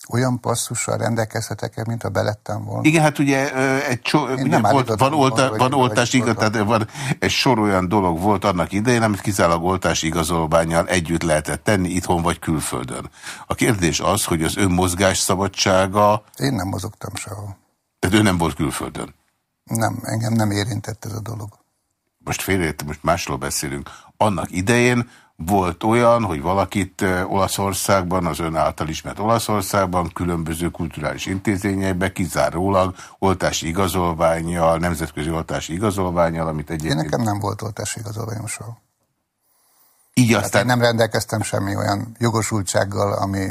Olyan passzussal rendelkezhetek-e, mint a belettem volna? Igen, hát ugye egy so, ugye volt, van, olta, van oltás igaz, tehát van egy sor olyan dolog volt annak idején, amit kizárólag oltás igazolványjal együtt lehetett tenni itthon vagy külföldön. A kérdés az, hogy az ön mozgás szabadsága... Én nem mozogtam sehol. Tehát ő nem volt külföldön? Nem, engem nem érintett ez a dolog. Most félreért, most másról beszélünk. Annak idején volt olyan, hogy valakit Olaszországban, az ön által ismert Olaszországban, különböző kulturális intézményekben kizárólag oltási igazolványjal, nemzetközi oltási igazolványjal, amit egyébként... Én nekem nem volt oltási igazolványom soha. Így aztán... Hát én nem rendelkeztem semmi olyan jogosultsággal, ami,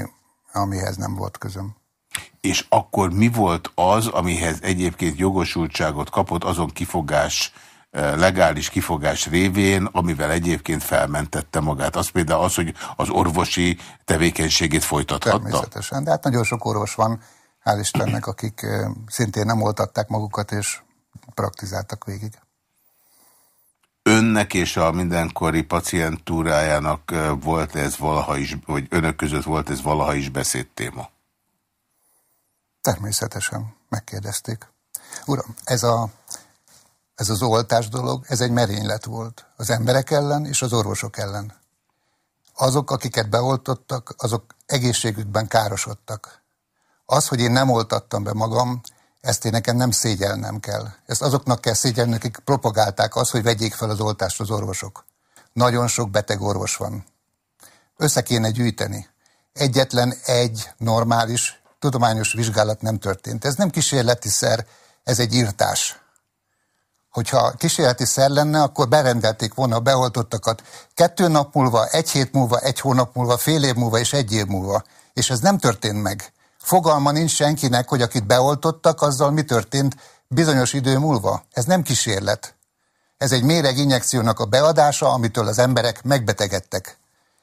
amihez nem volt közöm. És akkor mi volt az, amihez egyébként jogosultságot kapott azon kifogás legális kifogás révén, amivel egyébként felmentette magát. Az például az, hogy az orvosi tevékenységét folytathatta? Természetesen, de hát nagyon sok orvos van, hál' Istennek, akik szintén nem oltatták magukat, és praktizáltak végig. Önnek és a mindenkori pacientúrájának volt ez valaha is, vagy önök között volt ez valaha is beszédtéma? Természetesen, megkérdezték. Uram, ez a ez az oltás dolog, ez egy merénylet volt az emberek ellen és az orvosok ellen. Azok, akiket beoltottak, azok egészségükben károsodtak. Az, hogy én nem oltattam be magam, ezt én nekem nem szégyelnem kell. Ezt azoknak kell szégyelni, akik propagálták azt, hogy vegyék fel az oltást az orvosok. Nagyon sok beteg orvos van. Össze kéne gyűjteni. Egyetlen egy normális, tudományos vizsgálat nem történt. Ez nem kísérleti szer, ez egy írtás hogyha kísérleti szer lenne, akkor berendelték volna a beoltottakat kettő nap múlva, egy hét múlva, egy hónap múlva, fél év múlva és egy év múlva. És ez nem történt meg. Fogalma nincs senkinek, hogy akit beoltottak, azzal mi történt bizonyos idő múlva. Ez nem kísérlet. Ez egy méreg injekciónak a beadása, amitől az emberek megbetegedtek.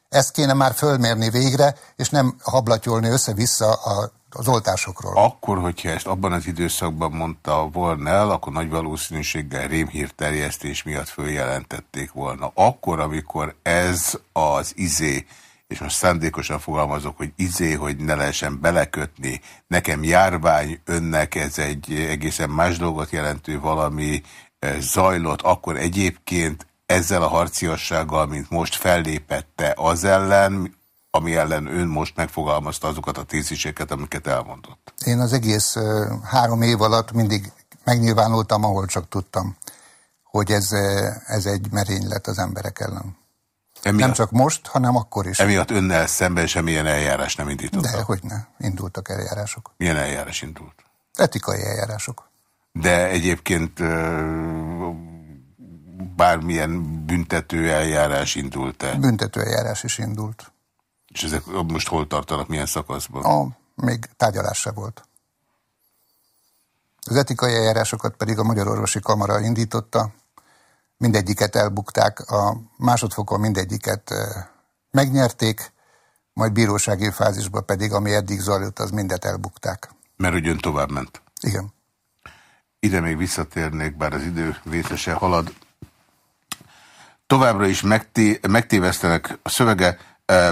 Ezt kéne már fölmérni végre, és nem hablatyolni össze-vissza a az oltásokról. Akkor, hogyha ezt abban az időszakban mondta volna el, akkor nagy valószínűséggel rémhírterjesztés miatt följelentették volna. Akkor, amikor ez az izé, és most szándékosan fogalmazok, hogy izé, hogy ne lehessen belekötni, nekem járvány, önnek ez egy egészen más dolgot jelentő valami eh, zajlott, akkor egyébként ezzel a harciassággal, mint most fellépette az ellen, ami ellen ön most megfogalmazta azokat a téziseket, amiket elmondott? Én az egész három év alatt mindig megnyilvánultam, ahol csak tudtam, hogy ez, ez egy merénylet az emberek ellen. Emiatt, nem csak most, hanem akkor is. Emiatt önnel szemben semmilyen eljárás nem indítottak? De, hogy ne. Indultak eljárások. Milyen eljárás indult? Etikai eljárások. De egyébként bármilyen büntető eljárás indult-e? Büntető eljárás is indult. És ezek most hol tartanak, milyen szakaszban? A, még tárgyalás se volt. Az etikai eljárásokat pedig a Magyar Orvosi Kamara indította, mindegyiket elbukták, a másodfokon mindegyiket megnyerték, majd bírósági fázisba pedig, ami eddig zajlott, az mindet elbukták. Mert hogy ön tovább ment? Igen. Ide még visszatérnék, bár az idő vészesen halad. Továbbra is megté megtévesztenek a szövege,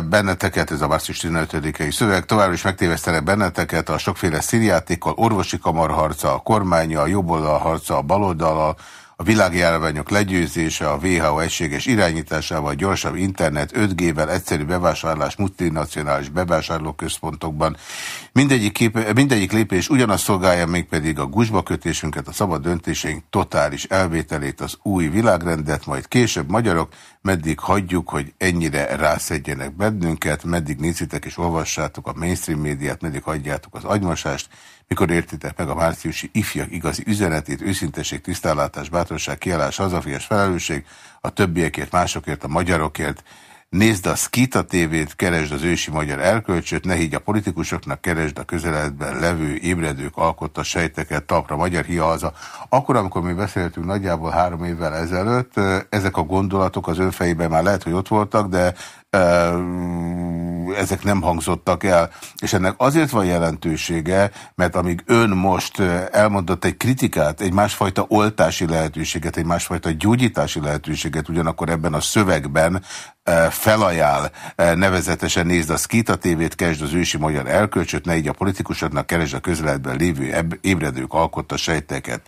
benneteket, ez a március 15-i szöveg, továbbra is megtévesztenek benneteket a sokféle szíriátékkal, orvosi kamarharca, a kormánya, a jobboldal harca, a baloldal, a világjárványok legyőzése, a WHO egységes irányításával, gyorsabb internet, 5G-vel, egyszerű bevásárlás multinacionális bevásárlóközpontokban. Mindegyik, kép, mindegyik lépés ugyanazt szolgálja még pedig a gusba kötésünket, a szabad döntéseink totális elvételét, az új világrendet, majd később magyarok, meddig hagyjuk, hogy ennyire rászedjenek bennünket, meddig nézitek és olvassátok a mainstream médiát, meddig hagyjátok az agymosást, mikor értitek meg a márciusi ifjak igazi üzenetét, őszintesség, tisztánlátás, bátorság, kiállás, hazafias felelősség, a többiekért, másokért, a magyarokért. Nézd a Skita tévét, keresd az ősi magyar elkölcsöt, ne higgy a politikusoknak, keresd a közeledben levő ébredők alkotta sejteket, tapra magyar hiahaza. Akkor, amikor mi beszéltünk nagyjából három évvel ezelőtt, ezek a gondolatok az ön fejében már lehet, hogy ott voltak, de ezek nem hangzottak el. És ennek azért van jelentősége, mert amíg ön most elmondott egy kritikát, egy másfajta oltási lehetőséget, egy másfajta gyógyítási lehetőséget, ugyanakkor ebben a szövegben felajánl, nevezetesen nézd a Skita tévét, kezd az ősi magyar elkölcsöt, ne így a politikusoknak keresd a közületben lévő ébredők alkotta sejteket.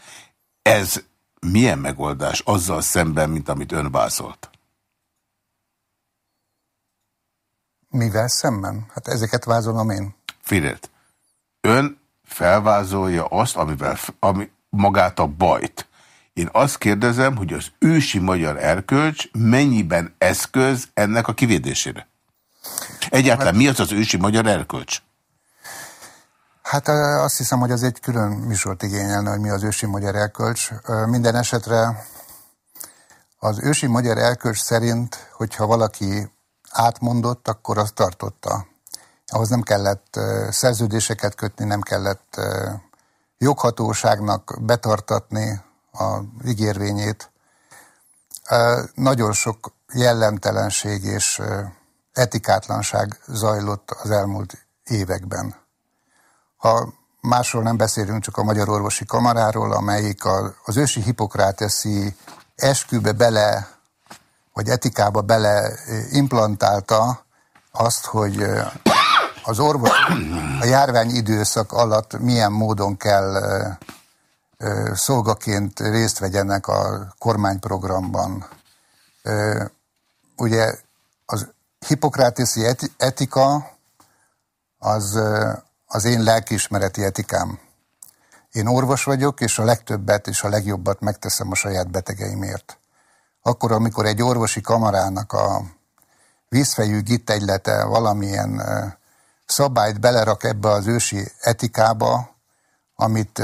Ez milyen megoldás azzal szemben, mint amit ön vázolt? Mivel szemben? Hát ezeket vázolom én. Figyelt, ön felvázolja azt, amivel, ami, magát a bajt. Én azt kérdezem, hogy az ősi magyar erkölcs mennyiben eszköz ennek a kivédésére? Egyáltalán mi az az ősi magyar erkölcs? Hát azt hiszem, hogy az egy külön műsort igényelne, hogy mi az ősi magyar elkölcs. Minden esetre az ősi magyar elkölcs szerint, hogyha valaki átmondott, akkor azt tartotta. Ahhoz nem kellett szerződéseket kötni, nem kellett joghatóságnak betartatni a ígérvényét. Nagyon sok jellemtelenség és etikátlanság zajlott az elmúlt években. Ha másról nem beszélünk, csak a Magyar Orvosi Kamaráról, amelyik az ősi hipokráteszi eskübe bele, vagy etikába bele implantálta azt, hogy az orvos a járvány időszak alatt milyen módon kell szolgaként részt vegyenek a kormányprogramban. Ugye az hipokráteszi etika az az én lelkiismereti etikám. Én orvos vagyok, és a legtöbbet és a legjobbat megteszem a saját betegeimért. Akkor, amikor egy orvosi kamarának a vízfejű gittegylete valamilyen szabályt belerak ebbe az ősi etikába, amit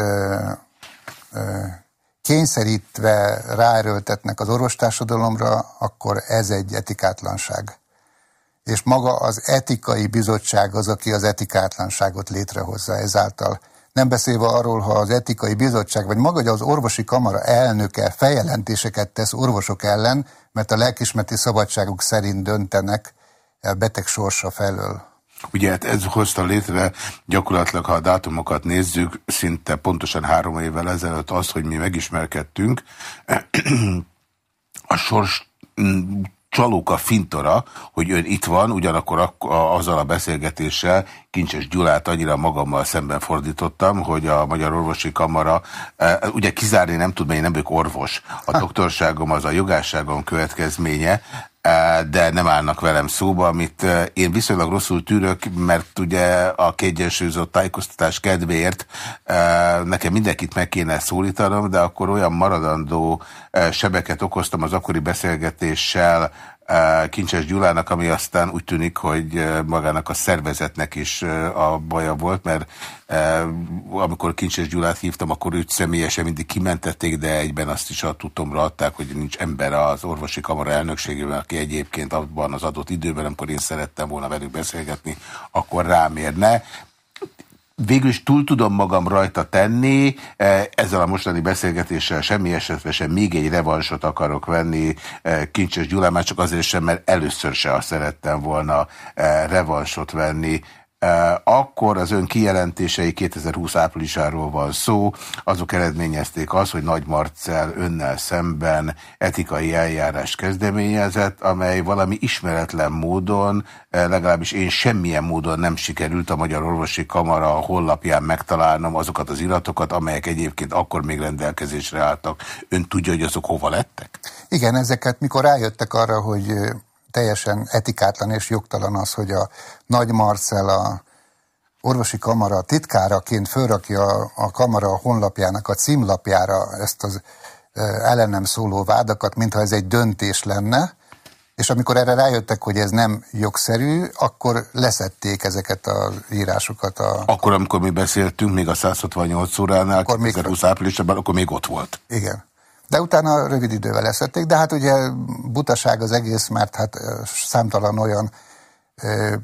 kényszerítve ráerőltetnek az orvostársadalomra, akkor ez egy etikátlanság és maga az etikai bizottság az, aki az etikátlanságot létrehozza ezáltal. Nem beszélve arról, ha az etikai bizottság, vagy maga az orvosi kamara elnöke feljelentéseket tesz orvosok ellen, mert a lelkismereti szabadságuk szerint döntenek a beteg sorsa felől. Ugye hát ez hozta létre gyakorlatilag, ha a dátumokat nézzük, szinte pontosan három évvel ezelőtt az, hogy mi megismerkedtünk. A sors csalóka fintora, hogy ön itt van, ugyanakkor azzal a beszélgetéssel Kincses Gyulát annyira magammal szemben fordítottam, hogy a Magyar Orvosi Kamara, e, ugye kizárni nem tud, mert én nem vagyok orvos. A doktorságom az a jogásságom következménye, de nem állnak velem szóba, amit e, én viszonylag rosszul tűrök, mert ugye a kiegyensúlyozott tájékoztatás kedvéért nekem mindenkit meg kéne szólítanom, de akkor olyan maradandó sebeket okoztam az akkori beszélgetéssel Kincses Gyulának, ami aztán úgy tűnik, hogy magának a szervezetnek is a baja volt, mert amikor Kincses Gyulát hívtam, akkor őt személyesen mindig kimentették, de egyben azt is a tudomra adták, hogy nincs ember az orvosi kamara elnökségében, aki egyébként abban az adott időben, amikor én szerettem volna velük beszélgetni, akkor rámérne végül is túl tudom magam rajta tenni, e, ezzel a mostani beszélgetéssel semmi esetre sem még egy revansot akarok venni e, Kincses Gyulán, már csak azért sem, mert először se azt szerettem volna e, revansot venni akkor az ön kijelentései 2020 áprilisáról van szó, azok eredményezték az, hogy Nagy Marcel önnel szemben etikai eljárás kezdeményezett, amely valami ismeretlen módon, legalábbis én semmilyen módon nem sikerült a Magyar Orvosi Kamara honlapján megtalálnom azokat az iratokat, amelyek egyébként akkor még rendelkezésre álltak. Ön tudja, hogy azok hova lettek? Igen, ezeket mikor rájöttek arra, hogy teljesen etikátlan és jogtalan az, hogy a Nagy Marcel a orvosi kamara titkáraként fölrakja a, a kamara honlapjának a címlapjára ezt az ellenem szóló vádakat, mintha ez egy döntés lenne, és amikor erre rájöttek, hogy ez nem jogszerű, akkor leszették ezeket az írásokat. A, akkor, amikor mi beszéltünk, még a 168 óránál, akkor 2020 áprilisában, akkor még ott volt. Igen. De utána rövid idővel leszették, de hát ugye butaság az egész, mert hát számtalan olyan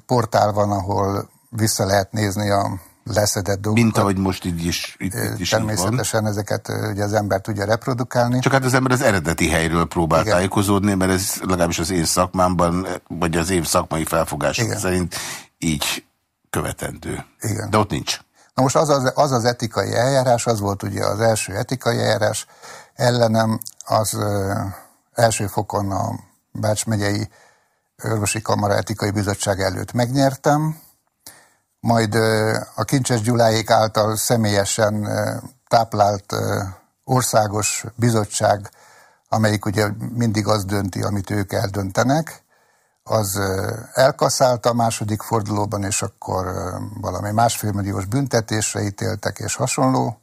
portál van, ahol vissza lehet nézni a leszedett dolgokat. Mint ahogy most így is, itt, itt is Természetesen van. ezeket ugye az ember tudja reprodukálni. Csak hát az ember az eredeti helyről próbál Igen. tájékozódni, mert ez legalábbis az én szakmámban, vagy az én szakmai felfogásom Igen. szerint így követendő. Igen. De ott nincs. Na most az az, az az etikai eljárás, az volt ugye az első etikai eljárás ellenem, az első fokon a Bács megyei Orvosi Kamara Etikai Bizottság előtt megnyertem, majd a Kincses Gyuláék által személyesen táplált országos bizottság, amelyik ugye mindig az dönti, amit ők eldöntenek, az elkaszálta a második fordulóban, és akkor valami másfél milliós büntetésre ítéltek, és hasonló.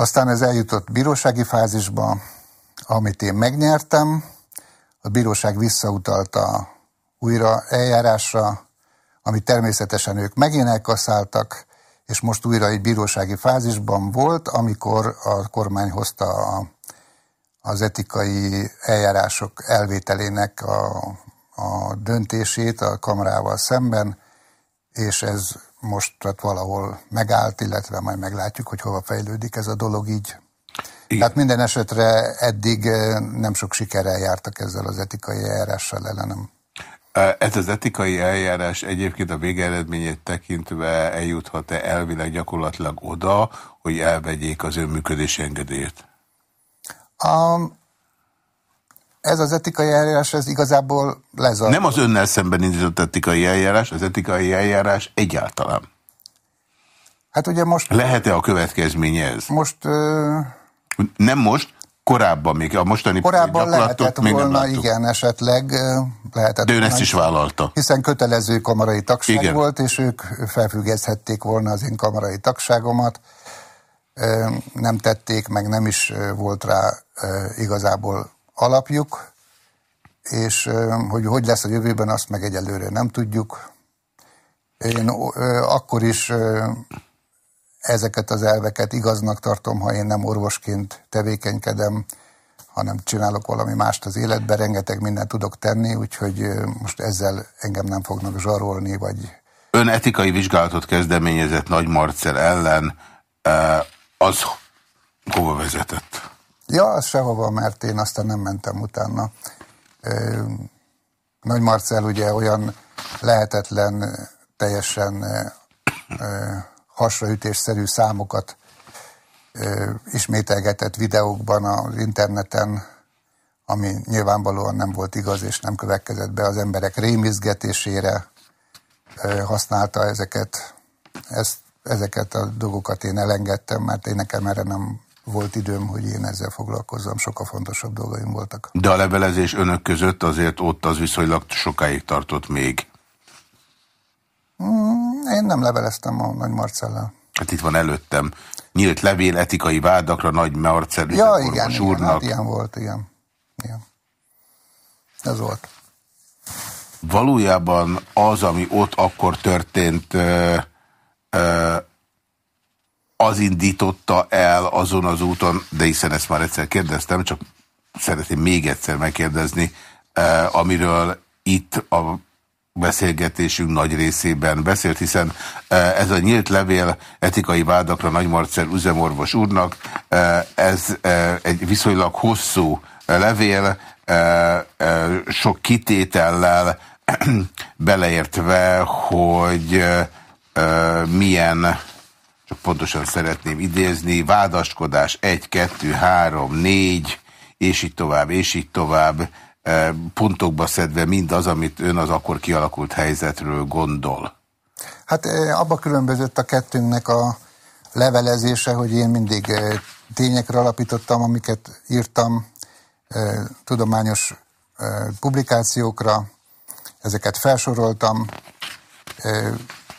Aztán ez eljutott bírósági fázisba, amit én megnyertem, a bíróság visszautalta újra eljárásra, amit természetesen ők megint elkaszáltak, és most újra egy bírósági fázisban volt, amikor a kormány hozta a, az etikai eljárások elvételének a, a döntését a kamarával szemben, és ez most tehát valahol megállt, illetve majd meglátjuk, hogy hova fejlődik ez a dolog így. Igen. Tehát minden esetre eddig eh, nem sok sikerrel jártak ezzel az etikai eljárással ellenem. Ez az etikai eljárás egyébként a végeredményét tekintve eljuthat-e elvileg gyakorlatilag oda, hogy elvegyék az önműködési engedélyt? Um, ez az etikai eljárás, ez igazából lezart. Nem az önnel szemben indított etikai eljárás, az etikai eljárás egyáltalán. Hát ugye most... Lehet-e a következménye ez? Most... Uh... Nem most, Korábban még, a mostani Korábban lehetett még volna, igen, esetleg lehetett De ön ezt is vállalta. Hiszen kötelező kamarai tagság igen. volt, és ők felfüggeszthették volna az én kamarai tagságomat. Nem tették, meg nem is volt rá igazából alapjuk, és hogy hogy lesz a jövőben, azt meg egyelőre nem tudjuk. Én akkor is ezeket az elveket igaznak tartom, ha én nem orvosként tevékenykedem, hanem csinálok valami mást az életben, rengeteg mindent tudok tenni, úgyhogy most ezzel engem nem fognak zsarolni, vagy... Ön etikai vizsgálatot kezdeményezett Nagy Marcel ellen, az hova vezetett? Ja, az sehova, mert én aztán nem mentem utána. Nagy Marcel ugye olyan lehetetlen, teljesen hasraütésszerű számokat ismételgetett videókban az interneten, ami nyilvánvalóan nem volt igaz, és nem következett be az emberek rémizgetésére, használta ezeket. Ezt, ezeket a dolgokat én elengedtem, mert én nekem erre nem volt időm, hogy én ezzel foglalkozzam, sokkal fontosabb dolgaim voltak. De a levelezés önök között azért ott az viszonylag sokáig tartott még. Mm, én nem leveleztem a Nagy Marcellel. Hát itt van előttem. Nyílt levél etikai vádakra Nagy Marcell ja, igen, igen, hát ilyen volt, igen. igen. Ez volt. Valójában az, ami ott akkor történt, ö, ö, az indította el azon az úton, de hiszen ezt már egyszer kérdeztem, csak szeretném még egyszer megkérdezni, ö, amiről itt a beszélgetésünk nagy részében beszélt, hiszen e, ez a nyílt levél etikai vádakra Nagy Marcel üzemorvos úrnak, e, ez e, egy viszonylag hosszú levél, sok kitétellel beleértve, hogy milyen, csak pontosan szeretném idézni, vádaskodás 1, 2, 3, 4, és így tovább, és így tovább, pontokba szedve mindaz, amit ön az akkor kialakult helyzetről gondol? Hát abba különbözött a kettőnknek a levelezése, hogy én mindig tényekre alapítottam, amiket írtam, tudományos publikációkra, ezeket felsoroltam,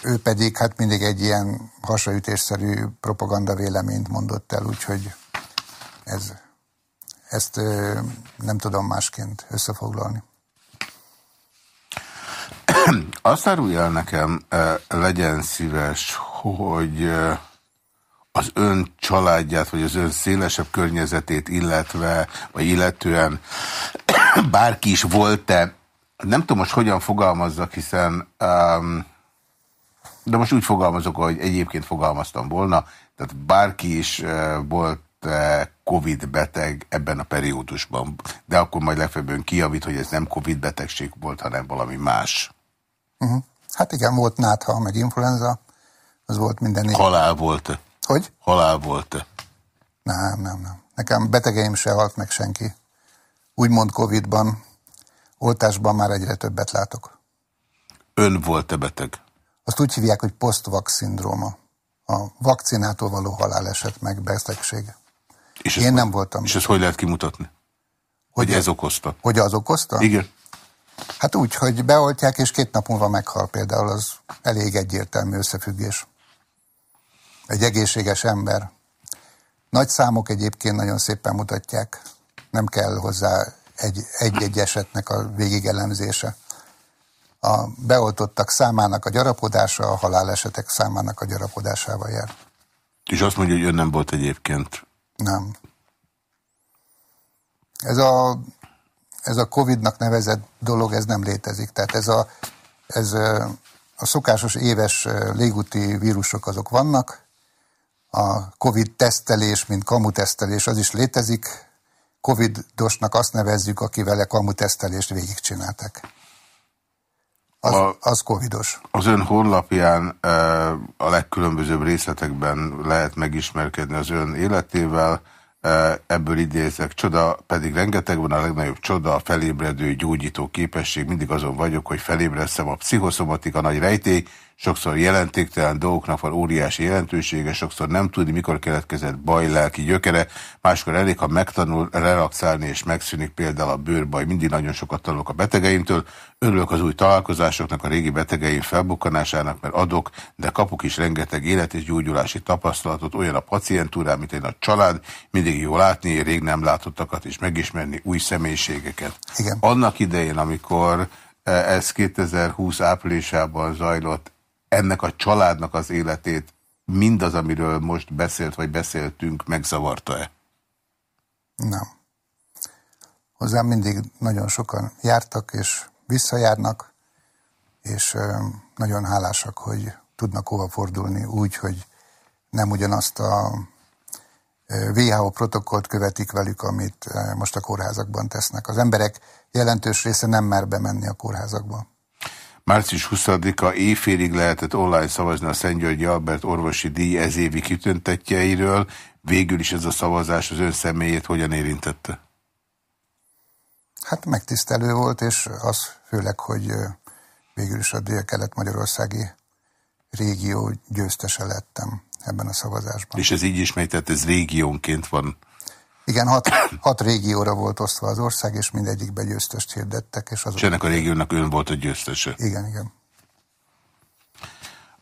ő pedig hát mindig egy ilyen hasraütésszerű propaganda véleményt mondott el, úgyhogy ez ezt nem tudom másként összefoglalni. Azt árulja nekem, legyen szíves, hogy az ön családját, vagy az ön szélesebb környezetét illetve, vagy illetően bárki is volt-e, nem tudom most hogyan fogalmazzak, hiszen um, de most úgy fogalmazok, hogy egyébként fogalmaztam volna, tehát bárki is volt Covid beteg ebben a periódusban, de akkor majd legfeljebb kijavít, hogy ez nem Covid betegség volt, hanem valami más. Uh -huh. Hát igen, volt nátha, meg influenza, az volt minden. Halál volt-e? Hogy? Halál volt-e? Nem, nem, nem. Nekem betegeim se halt meg senki. Úgymond Covid-ban, oltásban már egyre többet látok. Ön volt-e beteg? Azt úgy hívják, hogy post-vax szindróma. A vakcinától való haláleset meg betegség. És Én nem voltam. És ezt hogy lehet kimutatni? Hogy, hogy ez okozta? Hogy az okozta? Igen. Hát úgy, hogy beoltják, és két nap múlva meghal például, az elég egyértelmű összefüggés. Egy egészséges ember. Nagy számok egyébként nagyon szépen mutatják. Nem kell hozzá egy-egy egy esetnek a végigelemzése. A beoltottak számának a gyarapodása a halálesetek számának a gyarapodásával jár. És azt mondja, hogy ön nem volt egyébként? Nem. Ez a ez a Covid-nak nevezett dolog, ez nem létezik. Tehát ez a, ez a szokásos éves légúti vírusok azok vannak, a Covid tesztelés, mint kamutesztelés, az is létezik. Covid-dosnak azt nevezzük, akivel a kamutesztelést végigcsináltak. Az, a, az covidos. Az ön honlapján a legkülönbözőbb részletekben lehet megismerkedni az ön életével, ebből idézek, csoda pedig rengeteg van, a legnagyobb csoda, a felébredő gyógyító képesség, mindig azon vagyok, hogy felébreszem a pszichoszomatika nagy rejtély, sokszor jelentéktelen dolgoknak van óriási jelentősége, sokszor nem tudni, mikor keletkezett baj lelki gyökere, máskor elég, ha megtanul relaxálni és megszűnik például a bőrbaj. Mindig nagyon sokat tanulok a betegeimtől, örülök az új találkozásoknak, a régi betegeim felbukkanásának, mert adok, de kapok is rengeteg élet és gyógyulási tapasztalatot, olyan a pacientúrám, mint én a család, mindig jó látni, rég nem látottakat és megismerni új személyiségeket. Igen. Annak idején, amikor eh, ez 2020 áprilisában zajlott, ennek a családnak az életét mindaz, amiről most beszélt, vagy beszéltünk, megzavarta-e? Nem. Hozzám mindig nagyon sokan jártak, és visszajárnak, és nagyon hálásak, hogy tudnak hova fordulni úgy, hogy nem ugyanazt a WHO protokollt követik velük, amit most a kórházakban tesznek. Az emberek jelentős része nem mer bemenni a kórházakba. Március 20-a éjfélig lehetett online szavazni a Szent Györgyi Albert orvosi díj ezévi kitüntetjeiről. Végül is ez a szavazás az ön személyét hogyan érintette? Hát megtisztelő volt, és az főleg, hogy végül is a dél-kelet-magyarországi régió győztese lettem ebben a szavazásban. És ez így ismételt, ez régiónként van igen, hat, hat régióra volt osztva az ország, és mindegyikbe győztest hirdettek. És, azok és ennek a régiónak ön volt a győztese? Igen, igen.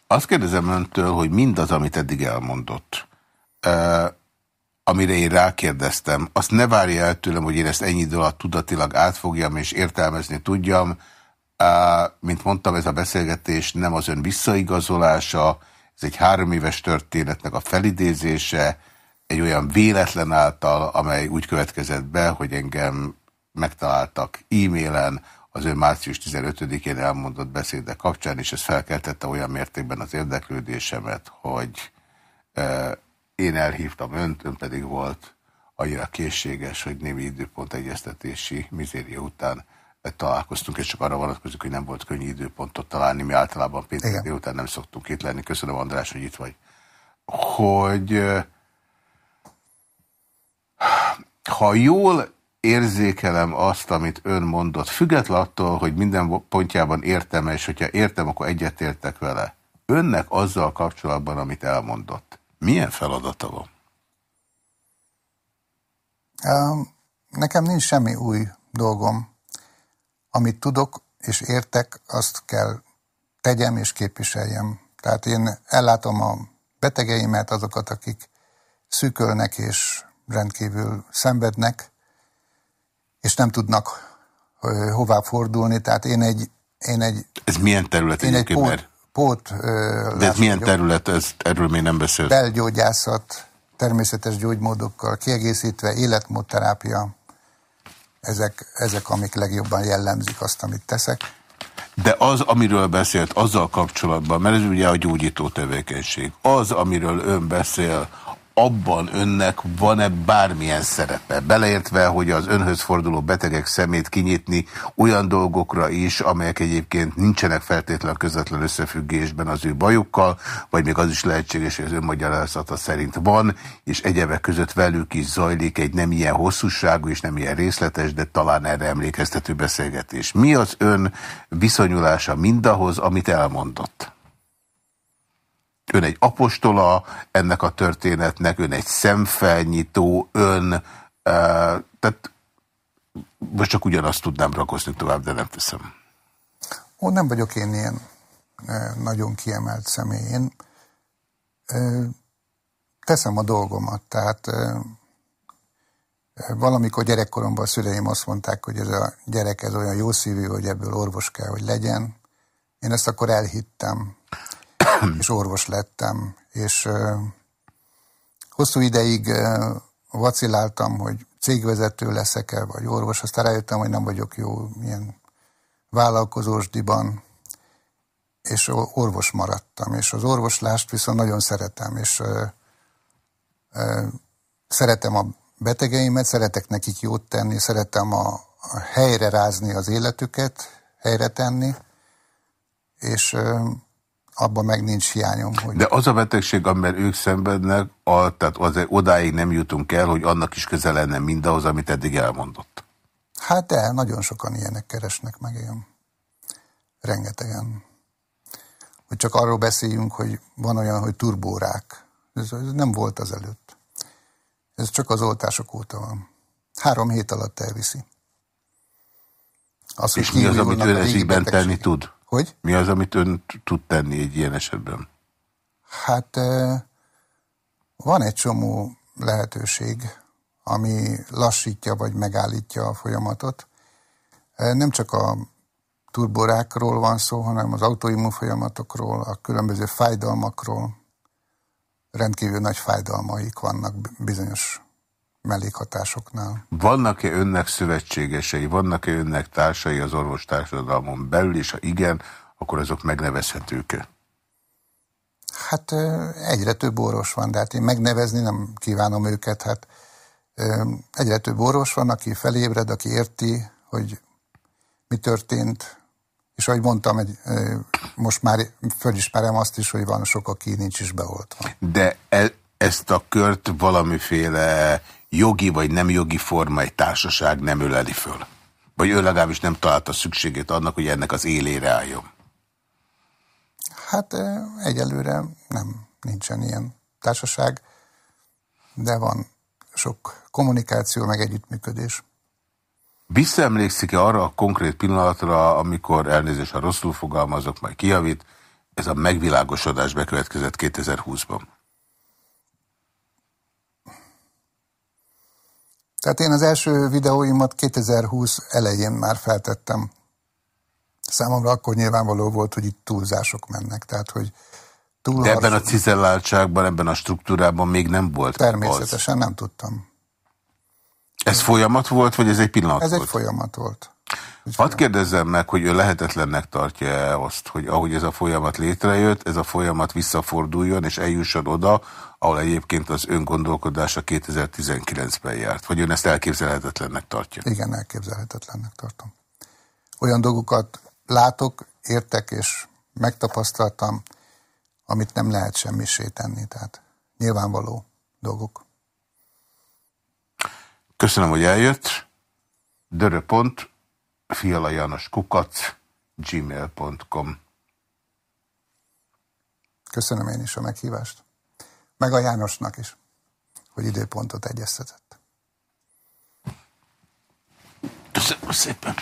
Azt kérdezem öntől, hogy mindaz, amit eddig elmondott, uh, amire én rákérdeztem, azt ne várja el tőlem, hogy én ezt ennyi idő alatt tudatilag átfogjam és értelmezni tudjam. Uh, mint mondtam, ez a beszélgetés nem az ön visszaigazolása, ez egy három éves történetnek a felidézése, egy olyan véletlen által, amely úgy következett be, hogy engem megtaláltak e-mailen az ő március 15-én elmondott beszéde kapcsán, és ez felkeltette olyan mértékben az érdeklődésemet, hogy e, én elhívtam önt, ön pedig volt annyira készséges, hogy némi időpont egyeztetési mizéria után találkoztunk, és csak arra vonatkozik, hogy nem volt könnyű időpontot találni, mi általában péntek délután nem szoktunk itt lenni. Köszönöm, András, hogy itt vagy. Hogy ha jól érzékelem azt, amit ön mondott, független attól, hogy minden pontjában értem, és hogyha értem, akkor egyetértek vele. Önnek azzal kapcsolatban, amit elmondott, milyen feladata van? Nekem nincs semmi új dolgom. Amit tudok és értek, azt kell tegyem és képviseljem. Tehát én ellátom a betegeimet, azokat, akik szűkölnek és rendkívül szenvednek, és nem tudnak hová fordulni. Tehát én egy... Én egy ez milyen terület én egy pót, pót De ez milyen vagyok. terület, ez, erről még nem beszélt? Belgyógyászat, természetes gyógymódokkal kiegészítve, életmódterápia, ezek, ezek, amik legjobban jellemzik azt, amit teszek. De az, amiről beszélt, azzal kapcsolatban, mert ez ugye a gyógyító tevékenység, az, amiről ön beszél, abban önnek van-e bármilyen szerepe? Beleértve, hogy az önhöz forduló betegek szemét kinyitni olyan dolgokra is, amelyek egyébként nincsenek feltétlen közvetlen összefüggésben az ő bajukkal, vagy még az is lehetséges, hogy az önmagyarázata szerint van, és egyebek között velük is zajlik egy nem ilyen hosszúságú és nem ilyen részletes, de talán erre emlékeztető beszélgetés. Mi az ön viszonyulása mindahhoz, amit elmondott? Ön egy apostola ennek a történetnek, ön egy szemfelnyitó, ön, uh, tehát most csak ugyanazt tudnám rakozni tovább, de nem teszem. Ó, nem vagyok én ilyen nagyon kiemelt személy. Én teszem a dolgomat, tehát valamikor gyerekkoromban a szüleim azt mondták, hogy ez a gyerek ez olyan jó szívű, hogy ebből orvos kell, hogy legyen. Én ezt akkor elhittem és orvos lettem, és hosszú ideig vaciláltam, hogy cégvezető leszek-e, vagy orvos, aztán rájöttem, hogy nem vagyok jó ilyen vállalkozósdiban, és orvos maradtam, és az orvoslást viszont nagyon szeretem, és ö, ö, szeretem a betegeimet, szeretek nekik jót tenni, szeretem a, a helyre rázni az életüket, helyre tenni, és ö, abban meg nincs hiányom. Hogy... De az a betegség, amiben ők szenvednek, a, tehát az odáig nem jutunk el, hogy annak is közel lenne mindahhoz, amit eddig elmondott. Hát de, nagyon sokan ilyenek keresnek meg ilyen. Rengetegen. Hogy csak arról beszéljünk, hogy van olyan, hogy turbórák. Ez, ez nem volt az előtt. Ez csak az oltások óta van. Három hét alatt elviszi. Az, És mi az, amit ön ezikben tenni tud? Hogy? Mi az, amit ön tud tenni egy ilyen esetben? Hát van egy csomó lehetőség, ami lassítja vagy megállítja a folyamatot. Nem csak a turborákról van szó, hanem az autoimmun folyamatokról, a különböző fájdalmakról. Rendkívül nagy fájdalmaik vannak bizonyos mellékhatásoknál. Vannak-e önnek szövetségesei, vannak-e önnek társai az orvostársadalmon belül, és ha igen, akkor azok megnevezhetők-e? Hát egyre több orvos van, de hát én megnevezni nem kívánom őket. Hát egyre több orvos van, aki felébred, aki érti, hogy mi történt, és ahogy mondtam, egy, most már fölismerem azt is, hogy van sok, aki nincs is beoltva. De e, ezt a kört valamiféle jogi vagy nem jogi forma egy társaság nem öleli föl? Vagy ő legalábbis nem találta szükségét annak, hogy ennek az élére álljon? Hát egyelőre nem, nincsen ilyen társaság, de van sok kommunikáció, meg együttműködés. Visszaemlékszik-e arra a konkrét pillanatra, amikor elnézést, ha rosszul fogalmazok, majd kijavít, ez a megvilágosodás bekövetkezett 2020-ban? Tehát én az első videóimat 2020 elején már feltettem. Számomra akkor nyilvánvaló volt, hogy itt túlzások mennek. Tehát, hogy túl De ebben a cizelláltságban, ebben a struktúrában még nem volt Természetesen az. nem tudtam. Ez folyamat volt, vagy ez egy pillanat Ez volt? egy folyamat volt. Hadd kérdezzem meg, hogy ő lehetetlennek tartja -e azt, hogy ahogy ez a folyamat létrejött, ez a folyamat visszaforduljon, és eljusson oda, ahol egyébként az öngondolkodása 2019-ben járt. Vagy ön ezt elképzelhetetlennek tartja? Igen, elképzelhetetlennek tartom. Olyan dolgokat látok, értek és megtapasztaltam, amit nem lehet semmisé tenni. Tehát nyilvánvaló dolgok. Köszönöm, hogy eljött. Dörö pont, Fiala János Kukac, gmail.com. Köszönöm én is a meghívást. Meg a Jánosnak is, hogy időpontot egyeztetett. Köszönöm szépen.